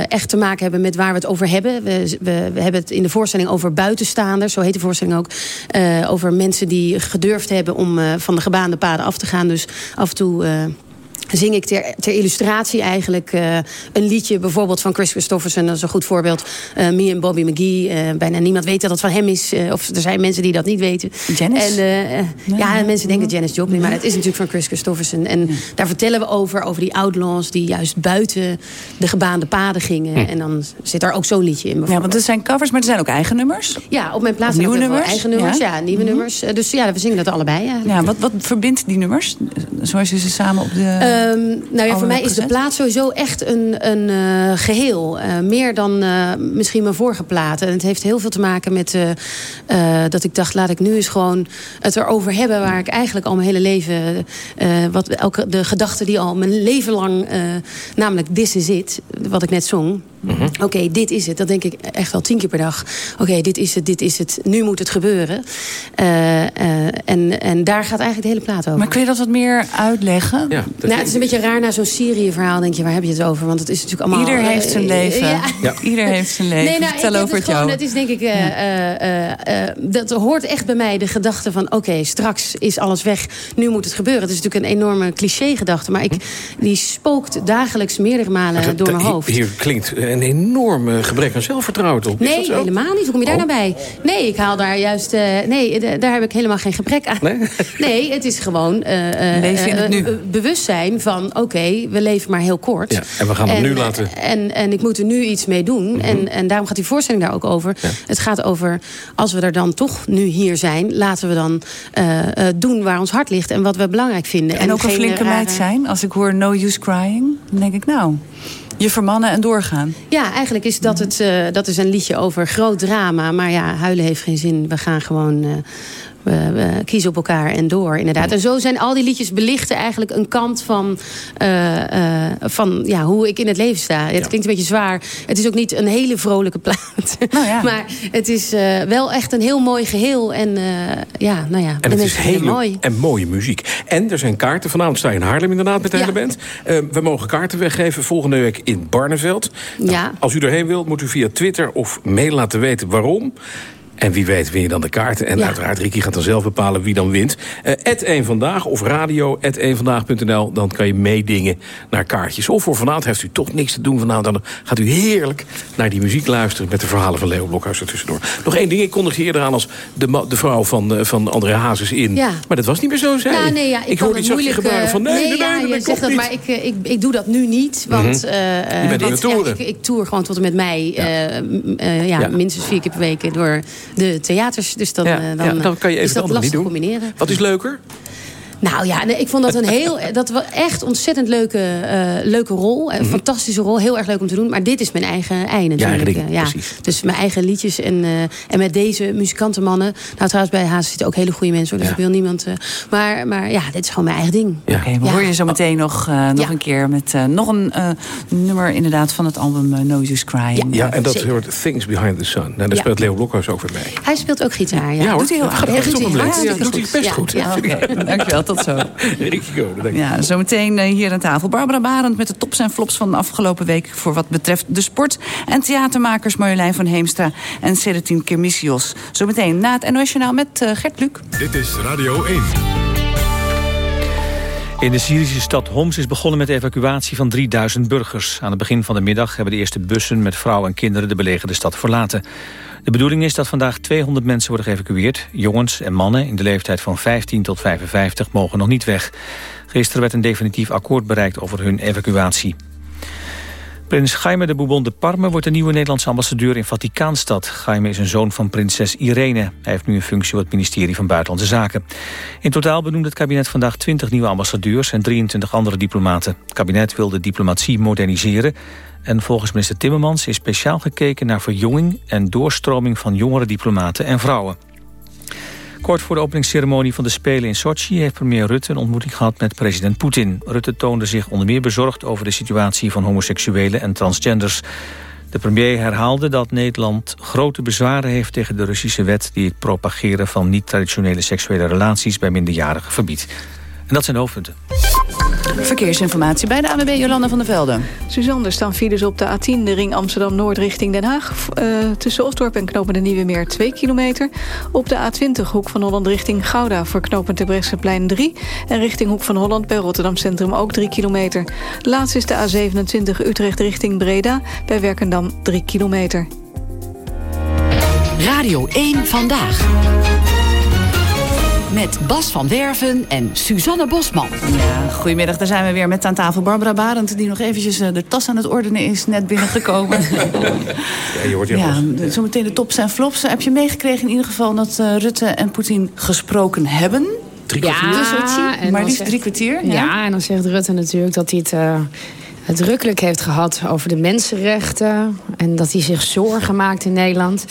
echt te maken hebben met waar we het over hebben. We, we, hebben het in de voorstelling over buitenstaanders, zo heet de voorstelling ook. Eh, over mensen die gedurfd hebben om van de gebaande paden af te gaan. Dus af en toe... zing ik ter, ter illustratie eigenlijk eh, een liedje... bijvoorbeeld van Chris Christofferson, dat is een goed voorbeeld. eh Me en Bobby McGee. eh, bijna niemand weet dat het van hem is. of er zijn mensen die dat niet weten. Janis? Eh, ja, mensen denken Janis Joplin, maar het is natuurlijk van Chris Christofferson. En daar vertellen we over, over die outlaws... die juist buiten de gebaande paden gingen. En dan zit er ook zo'n liedje in. Ja, want er zijn covers, maar er zijn ook eigen nummers. Ja, op mijn plaats zijn ook nummers? eigen nummers. Ja. Ja, nieuwe Mhm. nummers. Dus ja, we zingen dat allebei. Ja. Ja, wat, wat verbindt die nummers? Zoals je ze samen op de... Ehm, nou ja, voor mij is de plaat sowieso echt een, een eh, geheel. Eh, meer dan eh, misschien mijn vorige platen. En het heeft heel veel te maken met dat ik dacht... laat ik nu eens gewoon het erover hebben... waar ik eigenlijk al mijn hele leven... wat, elke, de gedachte die al mijn leven lang... namelijk this is it, wat ik net zong... Oké, dit is het. Dat denk ik echt al tien keer per dag. Oké, dit is het, dit is het. Nu moet het gebeuren. Eh, eh, en, en daar gaat eigenlijk de hele plaat over. Maar kun je dat wat meer uitleggen? Ja, Nou, het is een beetje raar na zo'n Syrië-verhaal. Denk je, waar heb je het over? Want het is natuurlijk allemaal... Ieder heeft zijn eh, leven. ja. Ieder heeft zijn leven. Nee, nou, Vertel over het gewoon, jou. Het is denk ik... eh, eh, eh, eh, dat hoort echt bij mij, de gedachte van... oké, straks is alles weg, nu moet het gebeuren. Het is natuurlijk een enorme cliché-gedachte. Maar ik, die spookt dagelijks meerdere malen Dat- door dat- mijn hoofd. Hier klinkt een enorm eh, gebrek aan zelfvertrouwen op. Is dat Nee, zo? helemaal niet. Hoe kom je daar Oh. nou bij? Nee, ik haal daar juist... eh, nee, daar heb ik helemaal geen gebrek aan. Nee? Nee, het is gewoon eh, eh, eh, eh, bewustzijn van... oké, we leven maar heel kort. Ja, en we gaan het nu laten- En, en ik moet er nu iets mee doen. en, en daarom gaat die voorstelling daar ook over. Het gaat over, als we er dan toch nu hier zijn... laten we dan eh, eh, doen waar ons hart ligt... en wat we belangrijk vinden. En ook een flinke rare- meid zijn. Als ik hoor no use crying, dan denk ik nou... Je vermannen en doorgaan. Ja, eigenlijk is dat, het, eh, dat is een liedje over groot drama. Maar ja, huilen heeft geen zin. We gaan gewoon... we, we kiezen op elkaar en door, inderdaad. En zo zijn al die liedjes belichten eigenlijk een kant van, eh, eh, van ja, hoe ik in het leven sta. Het klinkt een beetje zwaar. Het is ook niet een hele vrolijke plaat. maar het is eh, wel echt een heel mooi geheel. En ja, nou ja, En het is mooi. en mooie muziek. En er zijn kaarten. Vanavond sta je in Haarlem inderdaad met de hele band. We mogen kaarten weggeven volgende week in Barneveld. Nou, Ja. Als u erheen wilt, moet u via Twitter of mail laten weten waarom. En wie weet win je dan de kaarten. En uiteraard, Ricky gaat dan zelf bepalen wie dan wint. Eh 1 vandaag of radio 1vandaag.nl. Dan kan je meedingen naar kaartjes. Of voor vanavond heeft u toch niks te doen vanavond. Dan gaat u heerlijk naar die muziek luisteren... met de verhalen van Leo Blokhuis er tussendoor. Nog één ding, ik kondigde eerder aan als de, de vrouw van, eh, van André Hazes in. Ja. Maar dat was niet meer zo, zei Nou, je. nee, ja, ik, ik hoor die zachtje gebaren eh, van... Nee, nee, nee, ja, nee, dat niet. maar ik, eh, ik, ik doe dat nu niet. Want, Mhm. want, ja, ik, ik tour gewoon tot en met mei. ja, Ja. minstens vier keer per week door de theaters. Dus dan, Ja, eh, dan, ja, dan kan je even is dat lastig doen. combineren. Wat is leuker? Nou ja, nee, ik vond dat een heel, dat was echt ontzettend leuke, eh, leuke rol. Een fantastische rol, heel erg leuk om te doen. Maar dit is mijn eigen ei natuurlijk. eigen ding, eh, ja. precies. Dus mijn eigen liedjes en, eh, en met deze muzikantenmannen. Nou trouwens, bij Haas zitten ook hele goede mensen. Hoor, dus ik wil niemand... eh, maar, maar ja, dit is gewoon mijn eigen ding. Oké, we horen je zo meteen nog, eh, nog een keer met eh, nog een eh, nummer inderdaad van het album No Use Crying. Ja, en dat zeker. hoort Things Behind the Sun. Nou, daar Ja. speelt Leo Blokhuis ook weer mee. Hij speelt ook gitaar, ja. Ja, hoor. doet hij heel aardig. Ja, op doet hij best Ja, goed. ja. Oké, dankjewel, tot zo. Je. Ja, zometeen eh, hier aan tafel. Barbara Barend met de tops en flops van de afgelopen week... voor wat betreft de sport. En theatermakers Marjolein van Heemstra en Seretin Kermissios. Zometeen na het NOS Journaal met eh, Gert Luc. Dit is Radio 1. In de Syrische stad Homs is begonnen met de evacuatie van 3000 burgers. Aan het begin van de middag hebben de eerste bussen met vrouwen en kinderen de belegerde stad verlaten. De bedoeling is dat vandaag 200 mensen worden geëvacueerd. Jongens en mannen in de leeftijd van 15 tot 55 mogen nog niet weg. Gisteren werd een definitief akkoord bereikt over hun evacuatie. Prins Jaime de Bourbon de Parme wordt de nieuwe Nederlandse ambassadeur in Vaticaanstad. Jaime is een zoon van prinses Irene. Hij heeft nu een functie op het ministerie van Buitenlandse Zaken. In totaal benoemde het kabinet vandaag 20 nieuwe ambassadeurs en 23 andere diplomaten. Het kabinet wil de diplomatie moderniseren. En volgens minister Timmermans is speciaal gekeken naar verjonging en doorstroming van jongere diplomaten en vrouwen. Kort voor de openingsceremonie van de Spelen in Sochi... heeft premier Rutte een ontmoeting gehad met president Poetin. Rutte toonde zich onder meer bezorgd over de situatie van homoseksuelen en transgenders. De premier herhaalde dat Nederland grote bezwaren heeft tegen de Russische wet... die het propageren van niet-traditionele seksuele relaties bij minderjarigen verbiedt. En dat zijn de hoofdpunten. Verkeersinformatie bij de ANWB Jolanda van der Velde. Suzanne, er staan files op de A10, de ring Amsterdam-Noord richting Den Haag. eh, tussen Osdorp en Knopen de Nieuwe Meer 2 kilometer. Op de A20, hoek van Holland richting Gouda... voor knooppunt de Brechtseplein 3. En richting hoek van Holland bij Rotterdam Centrum ook 3 kilometer. Laatst is de A27 Utrecht richting Breda... bij Werkendam 3 kilometer. Radio 1 Vandaag. Met Bas van Werven en Suzanne Bosman. Ja, goedemiddag, daar zijn we weer met aan tafel Barbara Barend... die nog eventjes eh, de tas aan het ordenen is, net binnengekomen. Ja, je hoort hier ja, zometeen de tops en flops. Heb je meegekregen in ieder geval dat eh, Rutte en Poetin gesproken hebben? Drie kwartier? en maar liefst drie kwartier? Ja? en dan zegt Rutte natuurlijk dat hij het uh, uitdrukkelijk heeft gehad over de mensenrechten. En dat hij zich zorgen maakt in Nederland.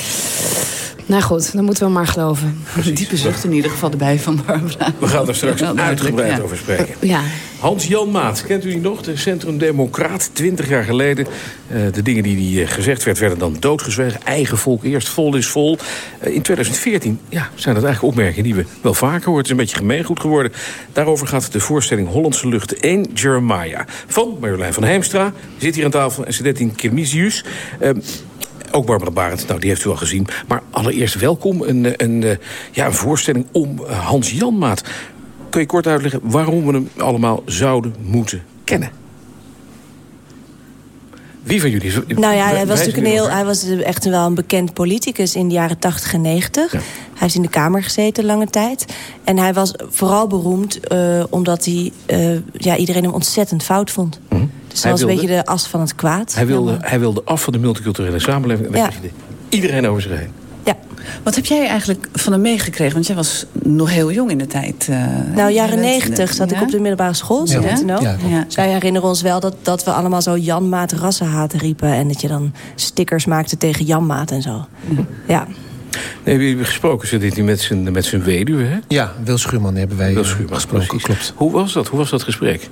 Nou goed, dan moeten we maar geloven. Een diepe zucht in ieder geval erbij van Barbara. We gaan er straks uitgebreid ja. over spreken. Ja. Hans-Jan Maat, kent u die nog? De Centrum-Democraat, 20 jaar geleden. Eh, de dingen die, die eh, gezegd werd, werden dan doodgezwegen. Eigen volk eerst, vol is vol. Eh, in 2014 ja, zijn dat eigenlijk opmerkingen die we wel vaker horen. Het is een beetje gemeengoed geworden. Daarover gaat de voorstelling Hollandse Lucht 1, Jeremiah. Van Marjolein van Heemstra, zit hier aan tafel. En Sedetin Kirmisius. Eh, ook Barbara Barend, nou, die heeft u al gezien. Maar allereerst welkom. Een, een, ja, een voorstelling om Hans Janmaat. Kun je kort uitleggen waarom we hem allemaal zouden moeten kennen? Wie van jullie? Nou ja, hij was natuurlijk een heel, hij was echt wel een bekend politicus in de jaren 80 en 90. Hij heeft in de Kamer gezeten lange tijd. En hij was vooral beroemd eh, omdat hij, eh, ja, iedereen hem ontzettend fout vond. Dus Hij was een beetje de as van het kwaad. Hij wilde, hij wilde af van de multiculturele samenleving. En Ja. iedereen over zich heen. Ja. Wat heb jij eigenlijk van hem meegekregen? Want jij was nog heel jong in de tijd. eh, Nou, jaren bent- negentig zat ik Ja? op de middelbare school, Ja. Ja. Ja. Zij herinneren ons wel dat, dat we allemaal zo Janmaat rassenhaat riepen... en dat je dan stickers maakte tegen Janmaat en zo. Ja. Nee, we hebben gesproken, ze dit met zijn, met zijn weduwe, hè? Ja, Wil Schuurman hebben wij Wil eh, Schuurman, gesproken, precies. klopt. Hoe was dat? Hoe was dat gesprek?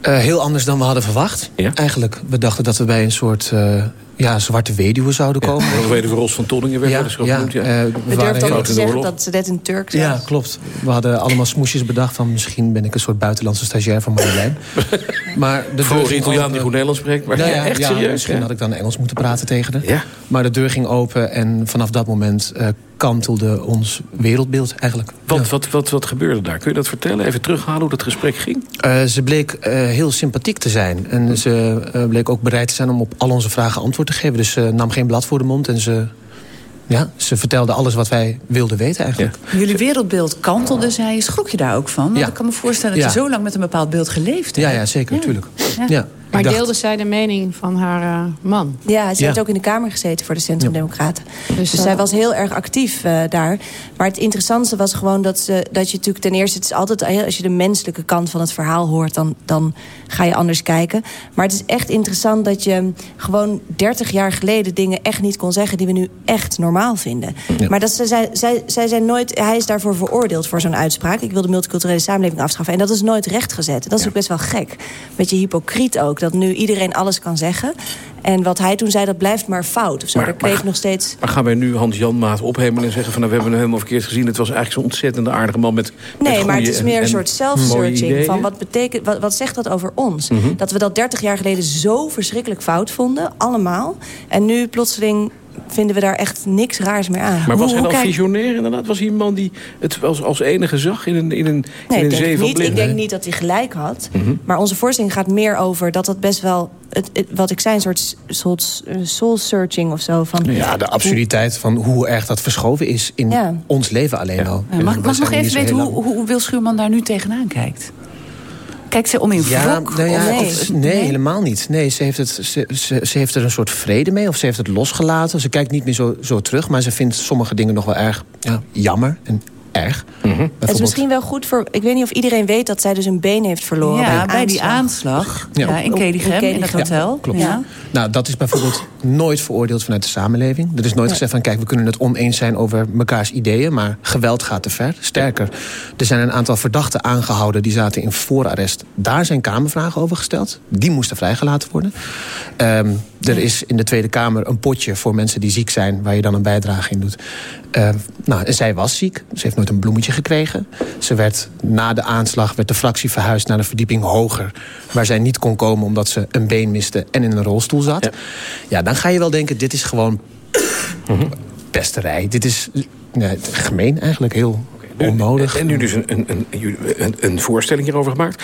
Eh, heel anders dan we hadden verwacht. Eigenlijk, we dachten dat we bij een soort eh, ja, zwarte weduwe zouden komen. De weduwe Ros van Tonningen werd Ja, ja, genoemd, ja. eh, we durfden ook niet te zeggen dat ze net in Turks was. Ja, klopt. We hadden allemaal smoesjes bedacht van misschien ben ik een soort buitenlandse stagiair van Marjolein. maar de Voor deur een Italiaan die goed Nederlands spreekt. Maar Nou ja, echt serieus. Misschien ja. had ik dan Engels moeten praten tegen haar. Maar de deur ging open en vanaf dat moment eh, kantelde ons wereldbeeld eigenlijk. Wat, wat, wat, wat gebeurde daar? Kun je dat vertellen? Even terughalen hoe dat gesprek ging? Eh, ze bleek eh, heel sympathiek te zijn. En ze eh, bleek ook bereid te zijn om op al onze vragen antwoord te geven. Dus ze nam geen blad voor de mond en ze, ja, ze vertelde alles wat wij wilden weten eigenlijk. Jullie wereldbeeld kantelde, zei je. Schrok je daar ook van? Want Ja. ik kan me voorstellen dat Ja. je zo lang met een bepaald beeld geleefd Ja, hebt. ja zeker, natuurlijk. Ja. Maar dacht- deelde zij de mening van haar eh, man? Ja, ze Ja. heeft ook in de Kamer gezeten voor de Centrum Democraten. Dus, dat- zij was heel erg actief eh, daar. Maar het interessantste was gewoon dat, ze, dat je natuurlijk ten eerste... het is altijd, eh, als je de menselijke kant van het verhaal hoort... Dan, dan ga je anders kijken. Maar het is echt interessant dat je gewoon 30 jaar geleden... dingen echt niet kon zeggen die we nu echt normaal vinden. Maar dat, ze, zij, zij, zij zijn nooit, hij is daarvoor veroordeeld voor zo'n uitspraak. Ik wil de multiculturele samenleving afschaffen. En dat is nooit rechtgezet. Dat is ook best wel gek. Beetje hypocriet ook, dat nu iedereen alles kan zeggen. En wat hij toen zei, dat blijft maar fout. Of zo. Maar- Daar kreeg maar- nog steeds... Maar gaan wij nu Hans-Jan Maat ophemelen en zeggen van... nou, we hebben hem helemaal verkeerd gezien. Het was eigenlijk zo'n ontzettend aardige man met, met Nee, maar het is en- meer een en soort self-searching. Van wat, betekent, wat, wat zegt dat over ons? Mhm. Dat we dat 30 jaar geleden zo verschrikkelijk fout vonden, allemaal. En nu plotseling vinden we daar echt niks raars meer aan. Maar was Hoe- hij dan kijk- visionair inderdaad? Was hij een man die het als, als enige zag in een, in een, Nee, in ik een zee denk, van niet, ik denk niet dat hij gelijk had. Mhm. Maar onze voorstelling gaat meer over dat dat best wel... Het, het- wat ik zei, een soort, soort soul-searching of zo. Van, Ja, de absurditeit van hoe erg dat verschoven is in Ja. ons leven alleen al. Ja, mag mag ik nog even weten hoe, hoe Wil Schuurman daar nu tegenaan kijkt? Kijkt ze om in Ja, wrok? nou ja, of- of- nee, helemaal niet. Nee, ze heeft, het, ze, ze, ze heeft er een soort vrede mee. Of ze heeft het losgelaten. Ze kijkt niet meer zo, zo terug. Maar ze vindt sommige dingen nog wel erg ja, jammer en erg. Mhm. Het is misschien wel goed voor... Ik weet niet of iedereen weet dat zij dus een been heeft verloren. Ja, bij, bij die aanslag. Ja, in Kedigem, in dat hotel. klopt. Ja. Nou, dat is bijvoorbeeld nooit veroordeeld vanuit de samenleving. Er is nooit gezegd van, kijk, we kunnen het oneens zijn over mekaars ideeën... maar geweld gaat te ver. Sterker, er zijn een aantal verdachten aangehouden... die zaten in voorarrest. Daar zijn Kamervragen over gesteld. Die moesten vrijgelaten worden. Ehm, er is in de Tweede Kamer een potje voor mensen die ziek zijn... waar je dan een bijdrage in doet. Ehm, nou, en zij was ziek. Ze heeft nooit een bloemetje gekregen. Ze werd na de aanslag werd de fractie verhuisd naar een verdieping hoger... waar zij niet kon komen omdat ze een been miste en in een rolstoel zat. Ja, dan ga je wel denken, dit is gewoon pesterij. Dit is ja, gemeen eigenlijk, heel onnodig. En nu dus een, een, een, een, een voorstelling hierover gemaakt.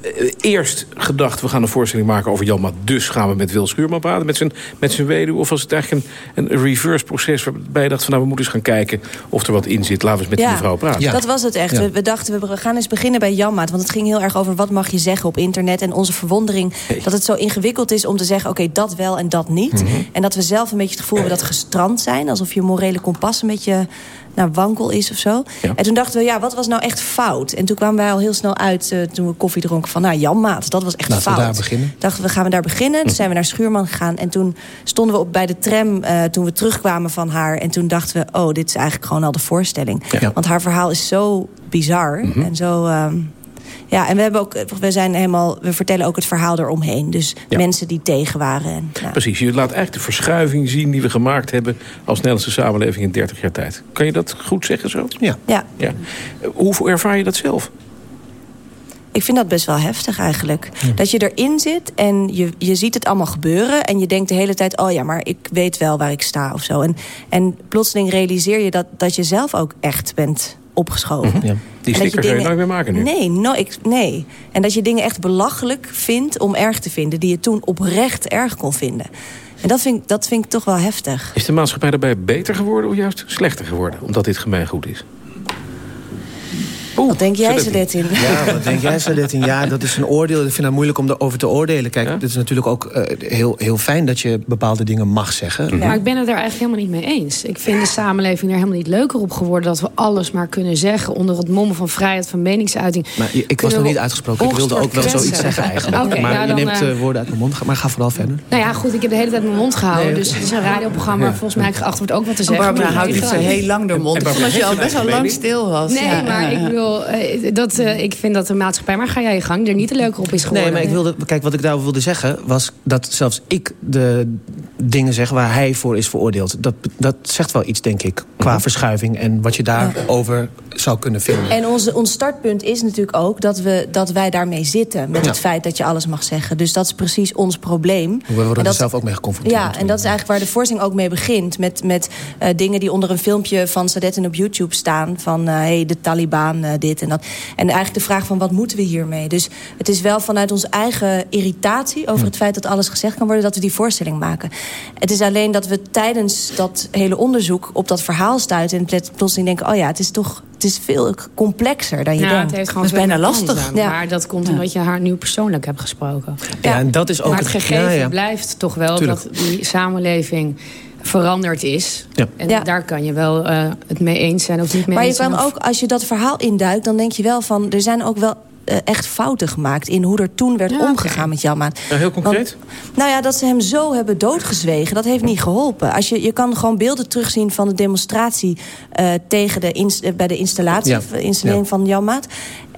Eh, Eerst gedacht, we gaan een voorstelling maken over Jan, maar dus gaan we met Wil Schuurman praten, met zijn, met zijn weduwe. Of was het eigenlijk een, een reverse proces waarbij je dacht van nou, we moeten eens gaan kijken of er wat in zit. Laten we eens met die mevrouw praten. dat was het echt. Ja. We, we dachten, we gaan eens beginnen bij Janmaat. Want het ging heel erg over wat mag je zeggen op internet. En onze verwondering dat het zo ingewikkeld is om te zeggen... oké, dat wel en dat niet. Mhm. En dat we zelf een beetje het gevoel hebben dat gestrand zijn. Alsof je morele kompas een beetje nou, wankel is of zo. En toen dachten we, ja, wat was nou echt fout? En toen kwamen wij al heel snel uit, eh, toen we koffie dronken... van, nou, Janmaat, dat was echt Laten we fout. daar beginnen. dachten we, gaan we daar beginnen? Toen zijn we naar Schuurman gegaan. En toen stonden we op bij de tram eh, toen we terugkwamen van haar. En toen dachten we, oh, dit is eigenlijk gewoon al de voorstelling. Want haar verhaal is zo bizar. Mhm. En zo... ehm, ja, en we, hebben ook, we, zijn helemaal, we vertellen ook het verhaal eromheen. Dus mensen die tegen waren. En, nou, Precies, je laat eigenlijk de verschuiving zien die we gemaakt hebben als Nederlandse samenleving in 30 jaar tijd. Kan je dat goed zeggen zo? Ja. ja. ja. Hoe ervaar je dat zelf? Ik vind dat best wel heftig eigenlijk. Dat je erin zit en je, je ziet het allemaal gebeuren... en je denkt de hele tijd, oh ja, maar ik weet wel waar ik sta of zo. En, en plotseling realiseer je dat, dat je zelf ook echt bent opgeschoven. Mhm. Ja. Die En dat sticker zou je nooit meer maken nu. Nee, no, ik, nee. En dat je dingen echt belachelijk vindt om erg te vinden... die je toen oprecht erg kon vinden. En dat vind, ik- dat vind ik toch wel heftig. Is de maatschappij daarbij beter geworden of juist slechter geworden? Omdat dit gemeengoed is? Wat denk jij. Sadetin? Ja, wat denk jij, Sadetin? Ja, dat is een oordeel. Ik vind het moeilijk om erover te oordelen. Kijk, het is natuurlijk ook eh, heel, heel fijn dat je bepaalde dingen mag zeggen. Maar ik ben het daar eigenlijk helemaal niet mee eens. Ik vind de samenleving er helemaal niet leuker op geworden... dat we alles maar kunnen zeggen onder het mommen van vrijheid van meningsuiting. Maar ik was nog niet uitgesproken. Ik wilde ook wel zoiets zeggen eigenlijk. Maar ja, je neemt eh, eh, woorden uit mijn mond. Maar ga vooral verder. Nou ja, goed, ik heb de hele tijd mijn mond gehouden. Nee, dus het is een radioprogramma volgens mij geacht wordt ook wat te zeggen. Barbara Maar houdt niet zo heel lang door mond. Ik vond dat je al best wel lang stil was. Nee, maar ik wil, eh, dat, eh, ik vind dat de maatschappij, maar ga jij je gang, er niet te leuker op is geworden. Nee, maar ik wilde, kijk, wat ik daarover wilde zeggen... was dat zelfs ik de dingen zeg waar hij voor is veroordeeld. Dat, dat zegt wel iets, denk ik, qua verschuiving... en wat je daarover zou kunnen vinden. En onze, ons startpunt is natuurlijk ook dat, we, dat wij daarmee zitten. Met Ja. het feit dat je alles mag zeggen. Dus dat is precies ons probleem. We worden En er dat- zelf ook mee geconfronteerd. Ja, en dat is eigenlijk waar de voorzing ook mee begint. Met, met eh, dingen die onder een filmpje van Sadetin op YouTube staan. Van, eh hey, de Taliban, eh, dit en dat. En eigenlijk de vraag van, wat moeten we hiermee? Dus het is wel vanuit onze eigen irritatie... over het feit dat alles gezegd kan worden... dat we die voorstelling maken. Het is alleen dat we tijdens dat hele onderzoek... op dat verhaal stuiten en plotseling denken... oh ja, het is toch het is veel complexer dan je Ja, denkt. het heeft gewoon veel meer kansen. Maar dat komt omdat je haar nu persoonlijk hebt gesproken. Ja, en dat is ook maar het gegeven ja, ja. blijft toch wel Tuurlijk. dat die samenleving veranderd is. Ja. En daar kan je wel eh, het mee eens zijn of niet mee Maar je eens zijn. kan of- ook, als je dat verhaal induikt... dan denk je wel van, er zijn ook wel echt fouten gemaakt... in hoe er toen werd omgegaan met Janmaat. Ja, heel concreet? Want, nou ja, dat ze hem zo hebben doodgezwegen, dat heeft niet geholpen. Als je, je kan gewoon beelden terugzien van de demonstratie... eh, tegen de eh, bij de installatie, Ja. eh, installering Ja. van Janmaat.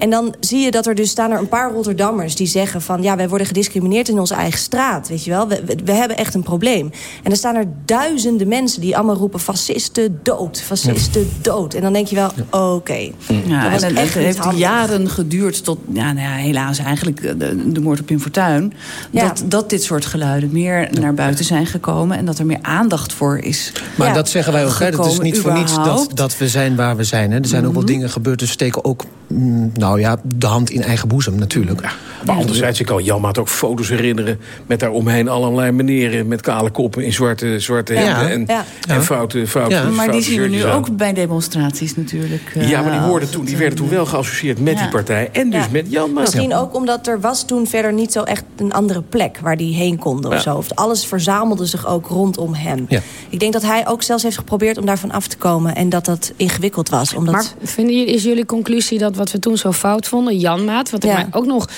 En dan zie je dat er dus staan er een paar Rotterdammers... die zeggen van, ja, wij worden gediscrimineerd in onze eigen straat. Weet je wel, we, we, we hebben echt een probleem. En dan staan er duizenden mensen die allemaal roepen... fascisten dood, fascisten dood. En dan denk je wel, oké. Ja, dat was en echt het heeft handig. jaren geduurd tot, ja, nou ja, helaas eigenlijk de, de moord op Pim Fortuyn. Ja. Dat, dat dit soort geluiden meer naar buiten zijn gekomen en dat er meer aandacht voor is. Maar dat zeggen wij ook. Hè. Het is gekomen niet voor niets dat, dat we zijn waar we zijn. Hè. Er zijn ook wel dingen gebeurd. Dus steken ook mm, nou ja, de hand in eigen boezem natuurlijk. Maar anderzijds, ik kan Janmaat ook foto's herinneren... met daaromheen allerlei meneren met kale koppen in zwarte, zwarte Ja. hemden... en, Ja. en foute, foute, maar die zien we nu aan. ook bij demonstraties natuurlijk. eh, Ja, maar die, hoorden als toen, die werden toen eh, wel geassocieerd met ja. die partij... en dus Ja. met Janmaat. Misschien ook omdat er was toen verder niet zo echt een andere plek... waar die heen konden of Ja. zo. Of alles verzamelde zich ook rondom hem. Ja. Ik denk dat hij ook zelfs heeft geprobeerd om daarvan af te komen... en dat dat ingewikkeld was. Omdat... Maar vinden jullie, is jullie conclusie dat wat we toen zo fout vonden, Janmaat, wat ik Ja. mij ook nog,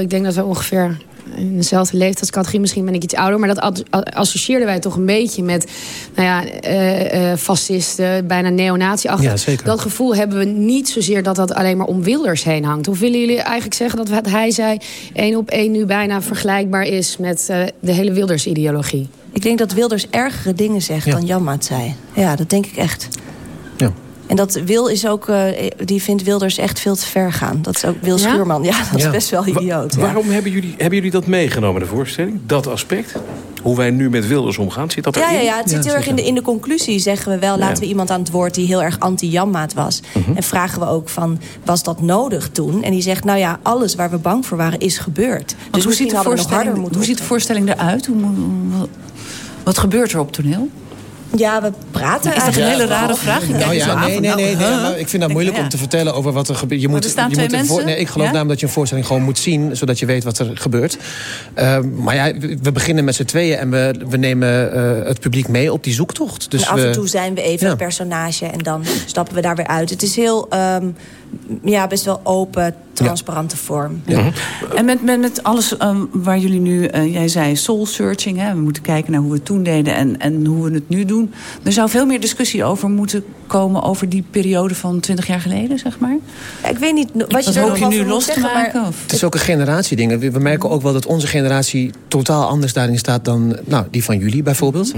ik denk dat we ongeveer in dezelfde leeftijdscategorie, misschien ben ik iets ouder, maar dat associeerden wij toch een beetje met, nou ja, eh, eh, fascisten, bijna neonazi -achtig. Ja, zeker. Dat gevoel hebben we niet zozeer dat dat alleen maar om Wilders heen hangt. Of willen jullie eigenlijk zeggen dat wat hij zei één op één nu bijna vergelijkbaar is met eh, de hele Wilders-ideologie? Ik denk dat Wilders ergere dingen zegt dan Janmaat zei. Ja, dat denk ik echt. En dat Wil is ook, eh, die vindt Wilders echt veel te ver gaan. Dat is ook Wil Ja? Schuurman. Ja, dat is best wel idioot. Waarom hebben jullie, hebben jullie dat meegenomen, de voorstelling? Dat aspect? Hoe wij nu met Wilders omgaan? Zit dat Ja, erin? ja, ja, het zit heel erg in de, in de conclusie, zeggen we wel. Laten Ja. we iemand aan het woord die heel erg anti-Janmaat was. Mhm. En vragen we ook van, was dat nodig toen? En die zegt, nou ja, alles waar we bang voor waren is gebeurd. Dus hoe, ziet de hadden we nog harder voorstelling, moeten hoe ziet de voorstelling eruit? Hoe, wat gebeurt er op toneel? Ja, we praten Is dat een eigenlijk hele rare vraag? Ik Nou ja, nee, nee, nou, nee. nee, huh? ik vind dat moeilijk Ja. om te vertellen over wat er gebeurt. Je moet, er staan je twee moet een mensen? nee, ik geloof Ja? namelijk dat je een voorstelling gewoon moet zien... zodat je weet wat er gebeurt. Uh, maar ja, we beginnen met z'n tweeën... en we, we nemen uh, het publiek mee op die zoektocht. Dus en af we, en toe zijn we even Ja. een personage en dan stappen we daar weer uit. Het is heel, um, ja, best wel open, transparante vorm. Ja. En met, met, met alles um, waar jullie nu, uh, jij zei soul searching, hè? we moeten kijken naar hoe we het toen deden en, en hoe we het nu doen. Er zou veel meer discussie over moeten komen over die periode van 20 jaar geleden, zeg maar. Ja, ik weet niet wat, je er je nu los te zeggen, maken? Of? Het is ook een generatieding. We, we merken ook wel dat onze generatie totaal anders daarin staat... dan nou, die van jullie bijvoorbeeld.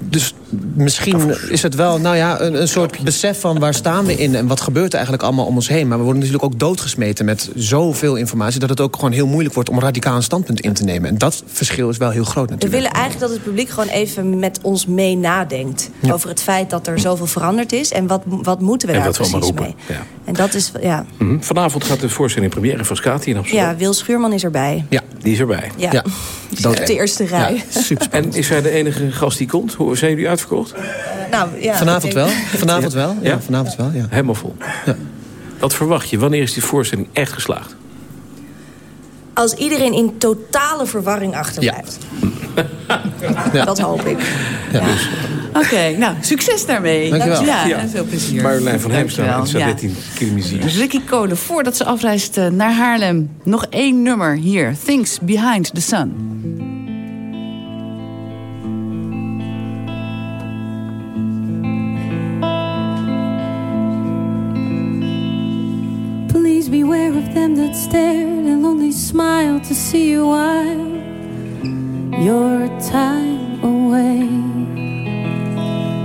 Dus misschien is het wel nou ja, een, een soort besef van waar staan we in... en wat gebeurt er eigenlijk allemaal om ons heen. Maar we worden natuurlijk ook doodgesmeten met zoveel informatie... dat het ook gewoon heel moeilijk wordt om radicaal een standpunt in te nemen. En dat verschil is wel heel groot We natuurlijk. willen eigenlijk dat het publiek gewoon even met ons mee nadenkt. Ja. Over het feit dat er zoveel veranderd is. En wat, wat moeten we En daar we precies roepen. mee. Ja. En dat is, ja. Mhm. Vanavond gaat de voorstelling première van Scati in Amsterdam. ja, Wil Schuurman is erbij. Ja, die is erbij. Ja. Op de eerste rij. En is hij de enige gast die komt? Hoe zijn jullie uitverkocht? Nou, ja, Vanavond wel. Vanavond wel. Ja, Ja? vanavond wel. Ja. Helemaal vol. Wat verwacht je? Wanneer is die voorstelling echt geslaagd? Als iedereen in totale verwarring achterblijft. Dat hoop ik. Oké, nou, succes daarmee. Dankjewel. Ja, Ja. en veel plezier. Marjolein van Heemstra en Dankjewel, ja. Kirmizi. Ricky Kolen, voordat ze afreist eh, naar Haarlem... nog één nummer hier. Things Behind the Sun. Beware of them that stare and only smile to see you while your time away.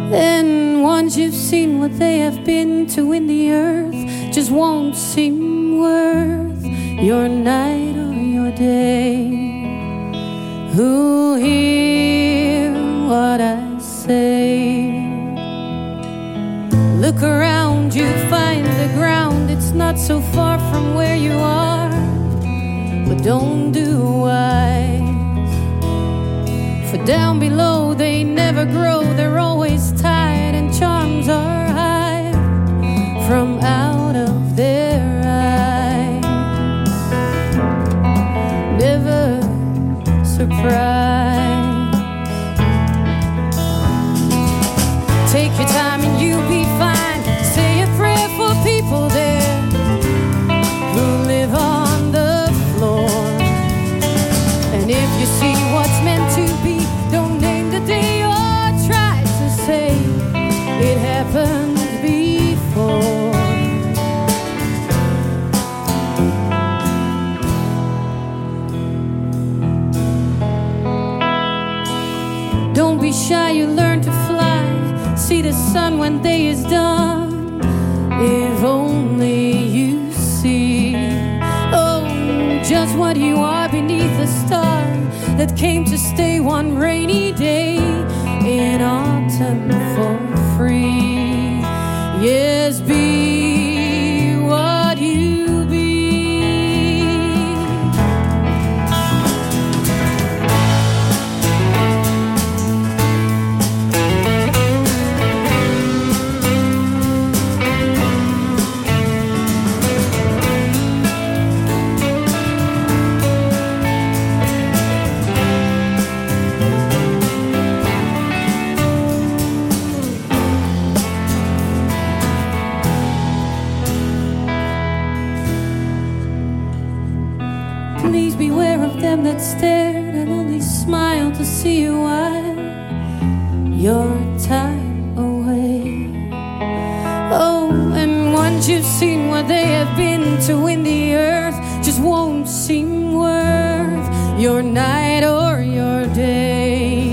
Then once you've seen what they have been to in the earth, just won't seem worth your night or your day. Who hear what I say? Look around, you find the ground. It's not so far from where you are. But don't do wise. For down below, they never grow. They're always that came to stay one rainy day in autumn for free. Yes, your time away. Oh, and once you've seen what they have been to win the earth, just won't seem worth your night or your day.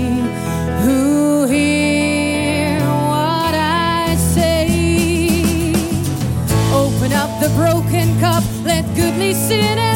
Who hear what I say? Open up the broken cup, let goodly sin and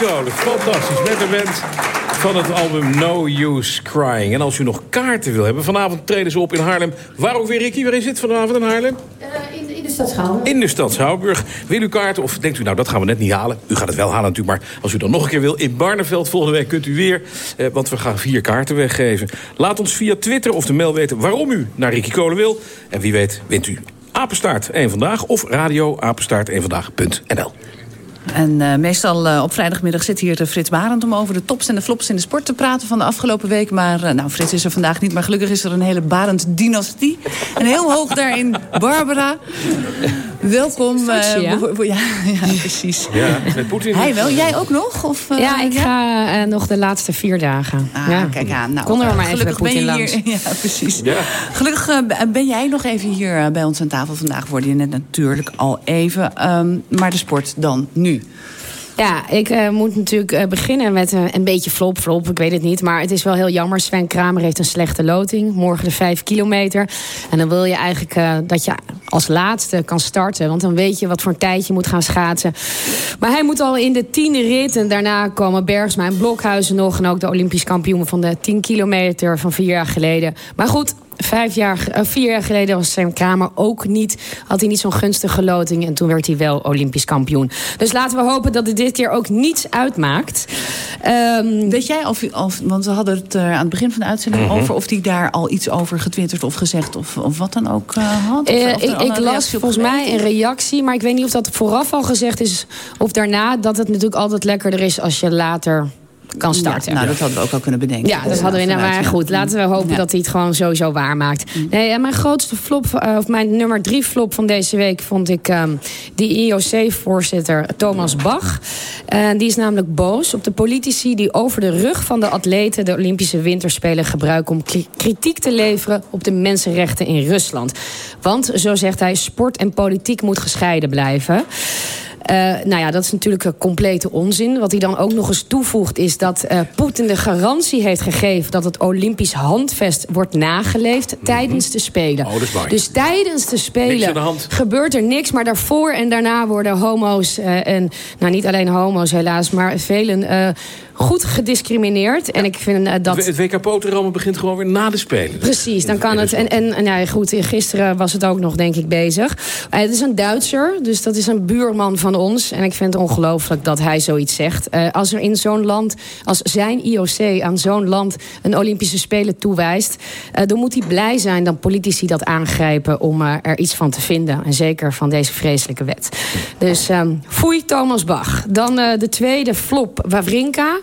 Kolen, fantastisch. Met de band van het album No Use Crying. En als u nog kaarten wil hebben, vanavond treden ze op in Haarlem. Waar ook weer, Ricky? Waar is het vanavond in Haarlem? in, in de stad Schouwen. In de stad Schouwburg. Wil u kaarten of denkt u, nou dat gaan we net niet halen? U gaat het wel halen natuurlijk, maar als u dan nog een keer wil... in Barneveld volgende week kunt u weer, eh, want we gaan vier kaarten weggeven. Laat ons via Twitter of de mail weten waarom u naar Ricky Kolen wil. En wie weet wint u Apenstaart 1 Vandaag of radio apenstaart 1 vandaag.nl. En eh, meestal eh, op vrijdagmiddag zit hier de Frits Barend... om over de tops en de flops in de sport te praten van de afgelopen week. Maar eh, nou, Frits is er vandaag niet, maar gelukkig is er een hele Barend-dynastie. En heel hoog daarin Barbara. Welkom. eh, ja? ja, ja, precies. Ja, met Poetin. Hij wel, jij ook nog? Of, eh, ja, ik ga nog de laatste vier dagen. Ah, ja. kijk aan. Nou, Kon er maar even gelukkig ben je langs. hier. Ja, precies. Ja. Gelukkig ben jij nog even hier bij ons aan tafel. Vandaag hoorde je net natuurlijk al even. Ehm, maar de sport dan nu. Ja, ik eh, moet natuurlijk eh, beginnen met een, een beetje flop, flop, ik weet het niet. Maar het is wel heel jammer. Sven Kramer heeft een slechte loting. Morgen de vijf kilometer. En dan wil je eigenlijk eh, dat je als laatste kan starten. Want dan weet je wat voor een tijd je moet gaan schaatsen. Maar hij moet al in de tiende rit. En daarna komen Bergsma en Blokhuizen nog. En ook de Olympisch kampioen van de 10 kilometer van vier jaar geleden. Maar goed, Vijf jaar, eh, vier jaar geleden was Sam Kramer ook niet, had hij niet zo'n gunstige loting. En toen werd hij wel Olympisch kampioen. Dus laten we hopen dat het dit keer ook niets uitmaakt. Ehm, Weet jij of, of, want we hadden het er aan het begin van de uitzending Mhm. over of hij daar al iets over getwitterd of gezegd of, of wat dan ook eh, had? Of, Eh, of ik, las volgens mij een reactie, maar ik weet niet of dat vooraf al gezegd is of daarna. Dat het natuurlijk altijd lekkerder is als je later kan starten. Ja, nou, dat hadden we ook al kunnen bedenken. Ja, dat hadden we. Nou, maar goed, laten we hopen dat hij het gewoon sowieso waarmaakt. Nee, en mijn grootste flop, eh, of mijn nummer drie flop van deze week... vond ik ehm, die IOC-voorzitter Thomas Bach. Die is namelijk boos op de politici... die over de rug van de atleten de Olympische Winterspelen gebruiken... om kri- kritiek te leveren op de mensenrechten in Rusland. Want, zo zegt hij, sport en politiek moet gescheiden blijven... Eh, nou ja, dat is natuurlijk een complete onzin. Wat hij dan ook nog eens toevoegt is dat eh, Poetin de garantie heeft gegeven... dat het Olympisch handvest wordt nageleefd tijdens de Spelen. Oh, dat is waar. Dus tijdens de Spelen de gebeurt er niks. Maar daarvoor en daarna worden homo's eh, en... nou, niet alleen homo's helaas, maar velen goed gediscrimineerd. En ik vind eh, dat... Het WK Poterrammen begint gewoon weer na de Spelen. Precies, dan kan het. En, en, ja, goed, gisteren was het ook nog, denk ik, bezig. Eh, het is een Duitser, dus dat is een buurman van ons. En ik vind het ongelooflijk dat hij zoiets zegt. Eh, als er in zo'n land, als zijn IOC aan zo'n land een Olympische Spelen toewijst, dan moet hij blij zijn dat politici dat aangrijpen om er iets van te vinden. En zeker van deze vreselijke wet. Dus ehm foei Thomas Bach. Dan de tweede flop, Wawrinka.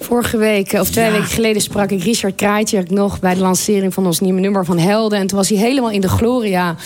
Vorige week, of twee weken geleden, sprak ik Richard Krajcek nog bij de lancering van ons nieuwe nummer van Helden. En toen was hij helemaal in de gloria.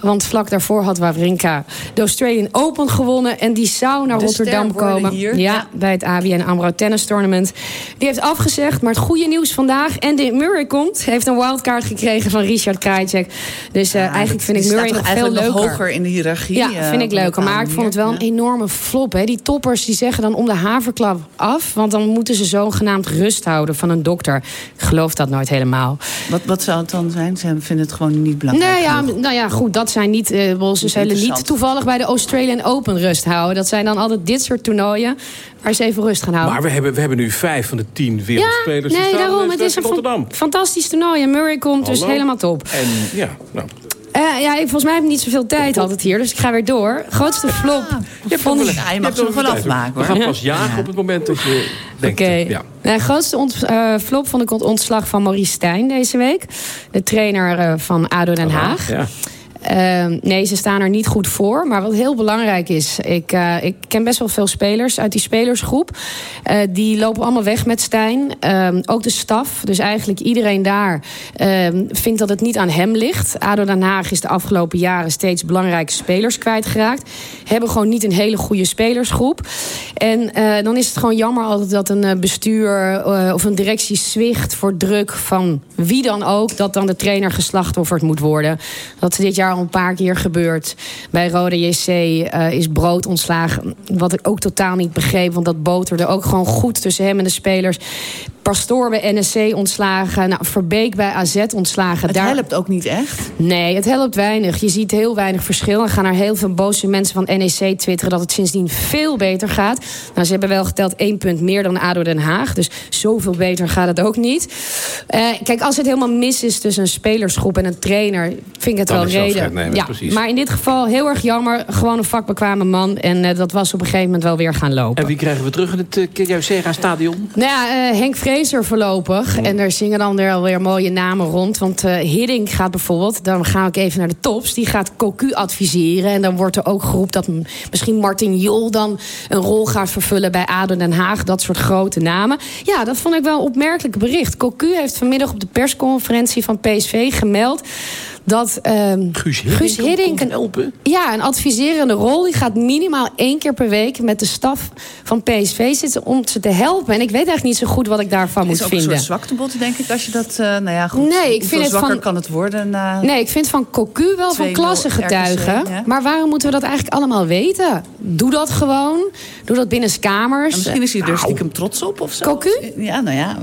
Want vlak daarvoor had Wawrinka de Australian Open gewonnen. En die zou naar De Rotterdam komen. hier. Ja, bij het ABN AMRO Tennis Tournament. Die heeft afgezegd, maar het goede nieuws vandaag. Andy Murray komt, heeft een wildcard gekregen van Richard Krajcek. Dus eh, eigenlijk vind ik Murray staat nog veel eigenlijk nog leuker. hoger in de hiërarchie. Ja, eh, vind ik leuker. Maar ik vond het wel een enorme flop. Hè. Die toppers die zeggen dan om de haverklap af. Want dan moeten ze zogenaamd rust houden van een dokter. Ik geloof dat nooit helemaal. Wat, wat zou het dan zijn? Ze vinden het gewoon niet belangrijk. Nee, ja, nou ja, goed, dat zijn niet. eh, wel, ze zullen niet toevallig bij de Australian Open rust houden. Dat zijn dan altijd dit soort toernooien waar ze even rust gaan houden. Maar we hebben, we hebben nu vijf van de tien wereldspelers. die nee, daarom. in Het is een Rotterdam. fantastisch toernooi. En Murray komt dus helemaal top. En ja, nou. Eh, ja, ik- volgens mij heb ik niet zoveel tijd altijd hier, dus ik ga weer door. Grootste flop. vond ik- Ja, je mag ze nog wel afmaken We gaan pas jagen op het moment dat je denkt... Oké. Ja. De grootste ont- eh, flop vond ik het ontslag van Maurice Stijn deze week. De trainer eh, van ADO Den Haag. Ja. Ehm, nee, ze staan er niet goed voor. Maar wat heel belangrijk is... Ik, eh, ik ken best wel veel spelers uit die spelersgroep. Eh, die lopen allemaal weg met Stijn. Ehm, ook de staf. Dus eigenlijk iedereen daar ehm, vindt dat het niet aan hem ligt. ADO Den Haag is de afgelopen jaren steeds belangrijke spelers kwijtgeraakt. Hebben gewoon niet een hele goede spelersgroep. En eh, dan is het gewoon jammer altijd dat een bestuur of een directie zwicht voor druk van wie dan ook, dat dan de trainer geslachtofferd moet worden. Dat is dit jaar al een paar keer gebeurd. Bij Rode JC eh, is Brood ontslagen. Wat ik ook totaal niet begreep, want dat boterde ook gewoon goed tussen hem en de spelers. Pastoor bij NSC ontslagen. Nou, Verbeek bij AZ ontslagen. Het helpt ook niet echt. Nee, het helpt weinig. Je ziet heel weinig verschil. En gaan er heel veel boze mensen van NEC twitteren... dat het sindsdien veel beter gaat. Nou, ze hebben wel geteld één punt meer dan ADO Den Haag. Dus zoveel beter gaat het ook niet. Eh, kijk, als het helemaal mis is tussen een spelersgroep en een trainer... vind ik het Dan wel reden. nemen, ja, precies. maar in dit geval heel erg jammer. Gewoon een vakbekwame man. En eh, dat was op een gegeven moment wel weer gaan lopen. En wie krijgen we terug in het uh, stadion Nou ja, eh, Henk Voorlopig. En daar zingen dan weer alweer mooie namen rond. Want eh Hiddink gaat bijvoorbeeld, dan ga ik even naar de tops... die gaat Cocu adviseren. En dan wordt er ook geroepen dat misschien Martin Jol... dan een rol gaat vervullen bij ADO Den Haag. Dat soort grote namen. Ja, dat vond ik wel een opmerkelijk bericht. Cocu heeft vanmiddag op de persconferentie van PSV gemeld... dat ehm, Guus Guus Hiddink een, ja, een adviserende rol. Die gaat minimaal één keer per week met de staf van PSV zitten om ze te helpen. En ik weet eigenlijk niet zo goed wat ik daarvan Het moet is ook vinden. een soort zwaktebod, denk ik, als je dat... eh, nou ja, goed. Nee, ik vind het zwakker van- kan het worden? na- Nee, ik vind van Cocu wel van 2-0 klasse getuigen. RKC, ja. Maar waarom moeten we dat eigenlijk allemaal weten? Doe dat gewoon. Doe dat binnen kamers. Maar misschien is hij er stiekem trots op of zo. Cocu? Ja, nou ja.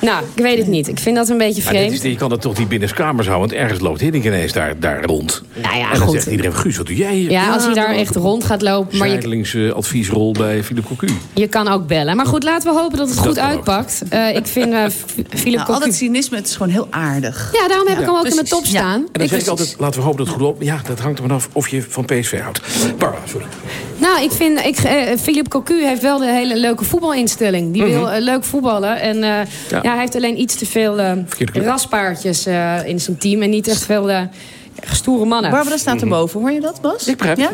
Nou, ik weet het niet. Ik vind dat een beetje vreemd. is, je kan dat toch niet binnen kamers houden, want ergens loopt Hiddink ineens daar, daar rond. Nou ja, en dan goed. zegt iedereen, Guus, wat doe jij hier? Ja, als hij daar echt rond gaat lopen. Maar je, eh, adviesrol bij Philippe Cocu. je kan ook bellen. Maar goed, laten we hopen dat het Dat goed uitpakt. Eh, ik vind eh, F- Philippe Nou, al dat cynisme, het is gewoon heel aardig. Ja, daarom heb ik hem ook in mijn precies. top staan. En dan zeg ik altijd, laten we hopen dat het goed loopt. Ja, dat hangt er vanaf of je van PSV houdt. Barbara, sorry. Nou, ik vind, ik, eh, Philippe Cocu heeft wel de hele leuke voetbalinstelling. Die wil Mhm. eh, leuk voetballen. En eh, ja. hij heeft alleen iets te veel club. raspaardjes in zijn team. En niet echt veel eh, stoere mannen. Barbara staat erboven, hoor je dat, Bas? Ik begrijp Ja?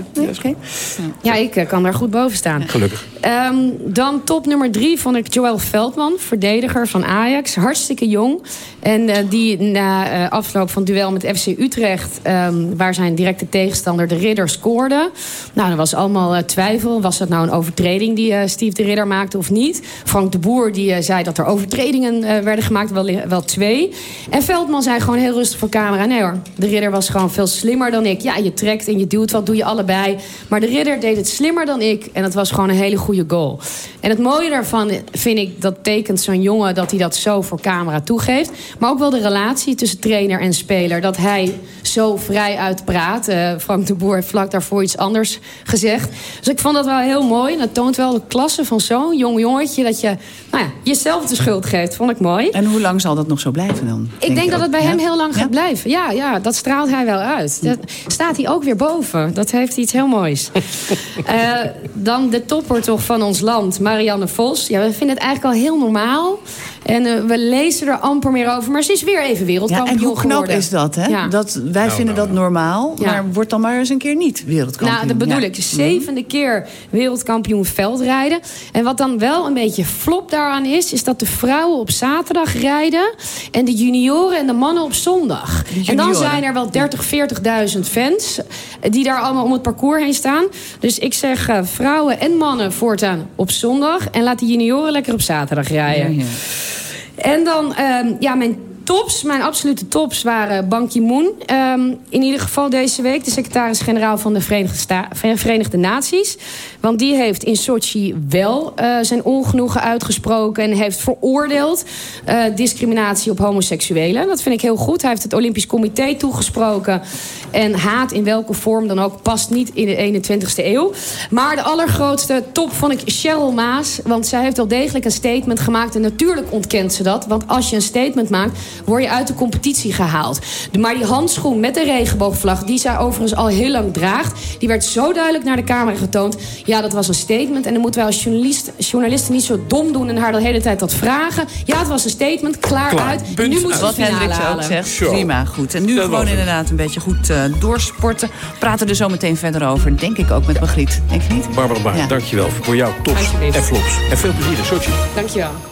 Ja, ik eh, kan daar goed boven staan. Gelukkig. Ehm, dan top nummer drie vond ik Joël Veldman, verdediger van Ajax. Hartstikke jong. En eh, die na eh, afloop van het duel met FC Utrecht... ehm, waar zijn directe tegenstander de Ridder scoorde... nou, er was allemaal twijfel. Was dat nou een overtreding die eh, Steve de Ridder maakte of niet? Frank de Boer die, zei dat er overtredingen eh, werden gemaakt, wel, wel twee. En Veldman zei gewoon heel rustig voor camera... nee hoor, de Ridder was gewoon veel slimmer dan ik. Ja, je trekt en je duwt wat, doe je allebei. Maar de Ridder deed het slimmer dan ik. En het was gewoon een hele goede goal. En het mooie daarvan vind ik, dat tekent zo'n jongen... dat hij dat zo voor camera toegeeft. Maar ook wel de relatie tussen trainer en speler. Dat hij zo vrij uitpraat. Eh, Frank de Boer heeft vlak daarvoor iets anders gezegd. Dus ik vond dat wel heel mooi. En dat toont wel de klasse van zo'n jong jongetje... dat je nou ja, jezelf de schuld geeft. Vond ik mooi. En hoe lang zal dat nog zo blijven dan? Ik denk dat het bij hem heel lang gaat blijven. Ja, ja, dat straalt hij wel uit. Dat staat hij ook weer boven. Dat heeft iets heel moois. Eh, dan de topper toch van ons land, Marianne Vos. Ja, we vinden het eigenlijk al heel normaal. En eh, we lezen er amper meer over. Maar ze is weer even Ja, wereldkampioen en hoe knap geworden. is dat, hè? Ja. dat wij vinden dat normaal, Ja. maar wordt dan maar eens een keer niet wereldkampioen. Nou, dat bedoel Ja. ik. De zevende keer wereldkampioen veldrijden. En wat dan wel een beetje flop daaraan is... is dat de vrouwen op zaterdag rijden... en de junioren en de mannen op zondag. En dan zijn er wel 30, 40.000 fans... die daar allemaal om het parcours heen staan. Dus ik zeg eh, vrouwen en mannen voortaan op zondag... en laat de junioren lekker op zaterdag rijden. Ja, ja. En dan, ehm, ja, mijn tops, mijn absolute tops waren Ban Ki-moon. Ehm, in ieder geval deze week de secretaris-generaal van de Verenigde, Naties. Want die heeft in Sochi wel eh, zijn ongenoegen uitgesproken... en heeft veroordeeld eh, discriminatie op homoseksuelen. Dat vind ik heel goed. Hij heeft het Olympisch Comité toegesproken. En haat in welke vorm dan ook past niet in de 21ste eeuw. Maar de allergrootste top vond ik Cheryl Maas. Want zij heeft wel degelijk een statement gemaakt. En natuurlijk ontkent ze dat. Want als je een statement maakt, word je uit de competitie gehaald. De- Maar die handschoen met de regenboogvlag, die zij overigens al heel lang draagt... die werd zo duidelijk naar de camera getoond. Ja, dat was een statement. En dan moeten wij als journalist, journalisten niet zo dom doen... en haar de hele tijd dat vragen. Ja, het was een statement, klaar, Klaar, uit. punt nu moet ze Wat Hendrik ook halen. zegt, prima, goed. En nu gewoon inderdaad een beetje goed eh, doorsporten. Praten er zo meteen verder over, denk ik ook met Margriet. Denk je niet? Barbara Baar, Ja. dankjewel voor jouw tops en flops. En veel plezier in Sochi. Dankjewel.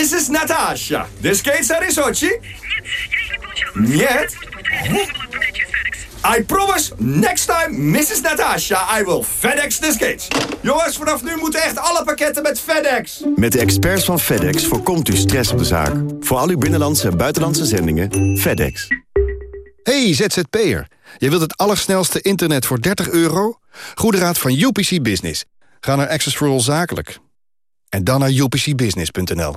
Mrs. Natasha, the skates are in Sochi? Нет. I promise, next time, Mrs. Natasha, I will FedEx the skates. Jongens, vanaf nu moeten echt alle pakketten met FedEx. Met de experts van FedEx voorkomt u stress op de zaak. Voor al uw binnenlandse en buitenlandse zendingen, FedEx. Hey ZZP'er, je wilt het allersnelste internet voor 30 euro? Goede raad van UPC Business. Ga naar Access for All Zakelijk. En dan naar upcbusiness.nl.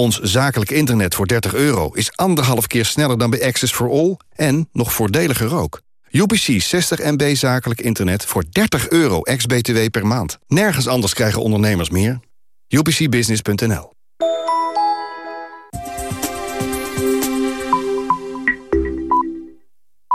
Ons zakelijk internet voor 30 euro is anderhalf keer sneller dan bij Access for All... en nog voordeliger ook. UPC 60 MB zakelijk internet voor 30 euro ex-BTW per maand. Nergens anders krijgen ondernemers meer. UPCbusiness.nl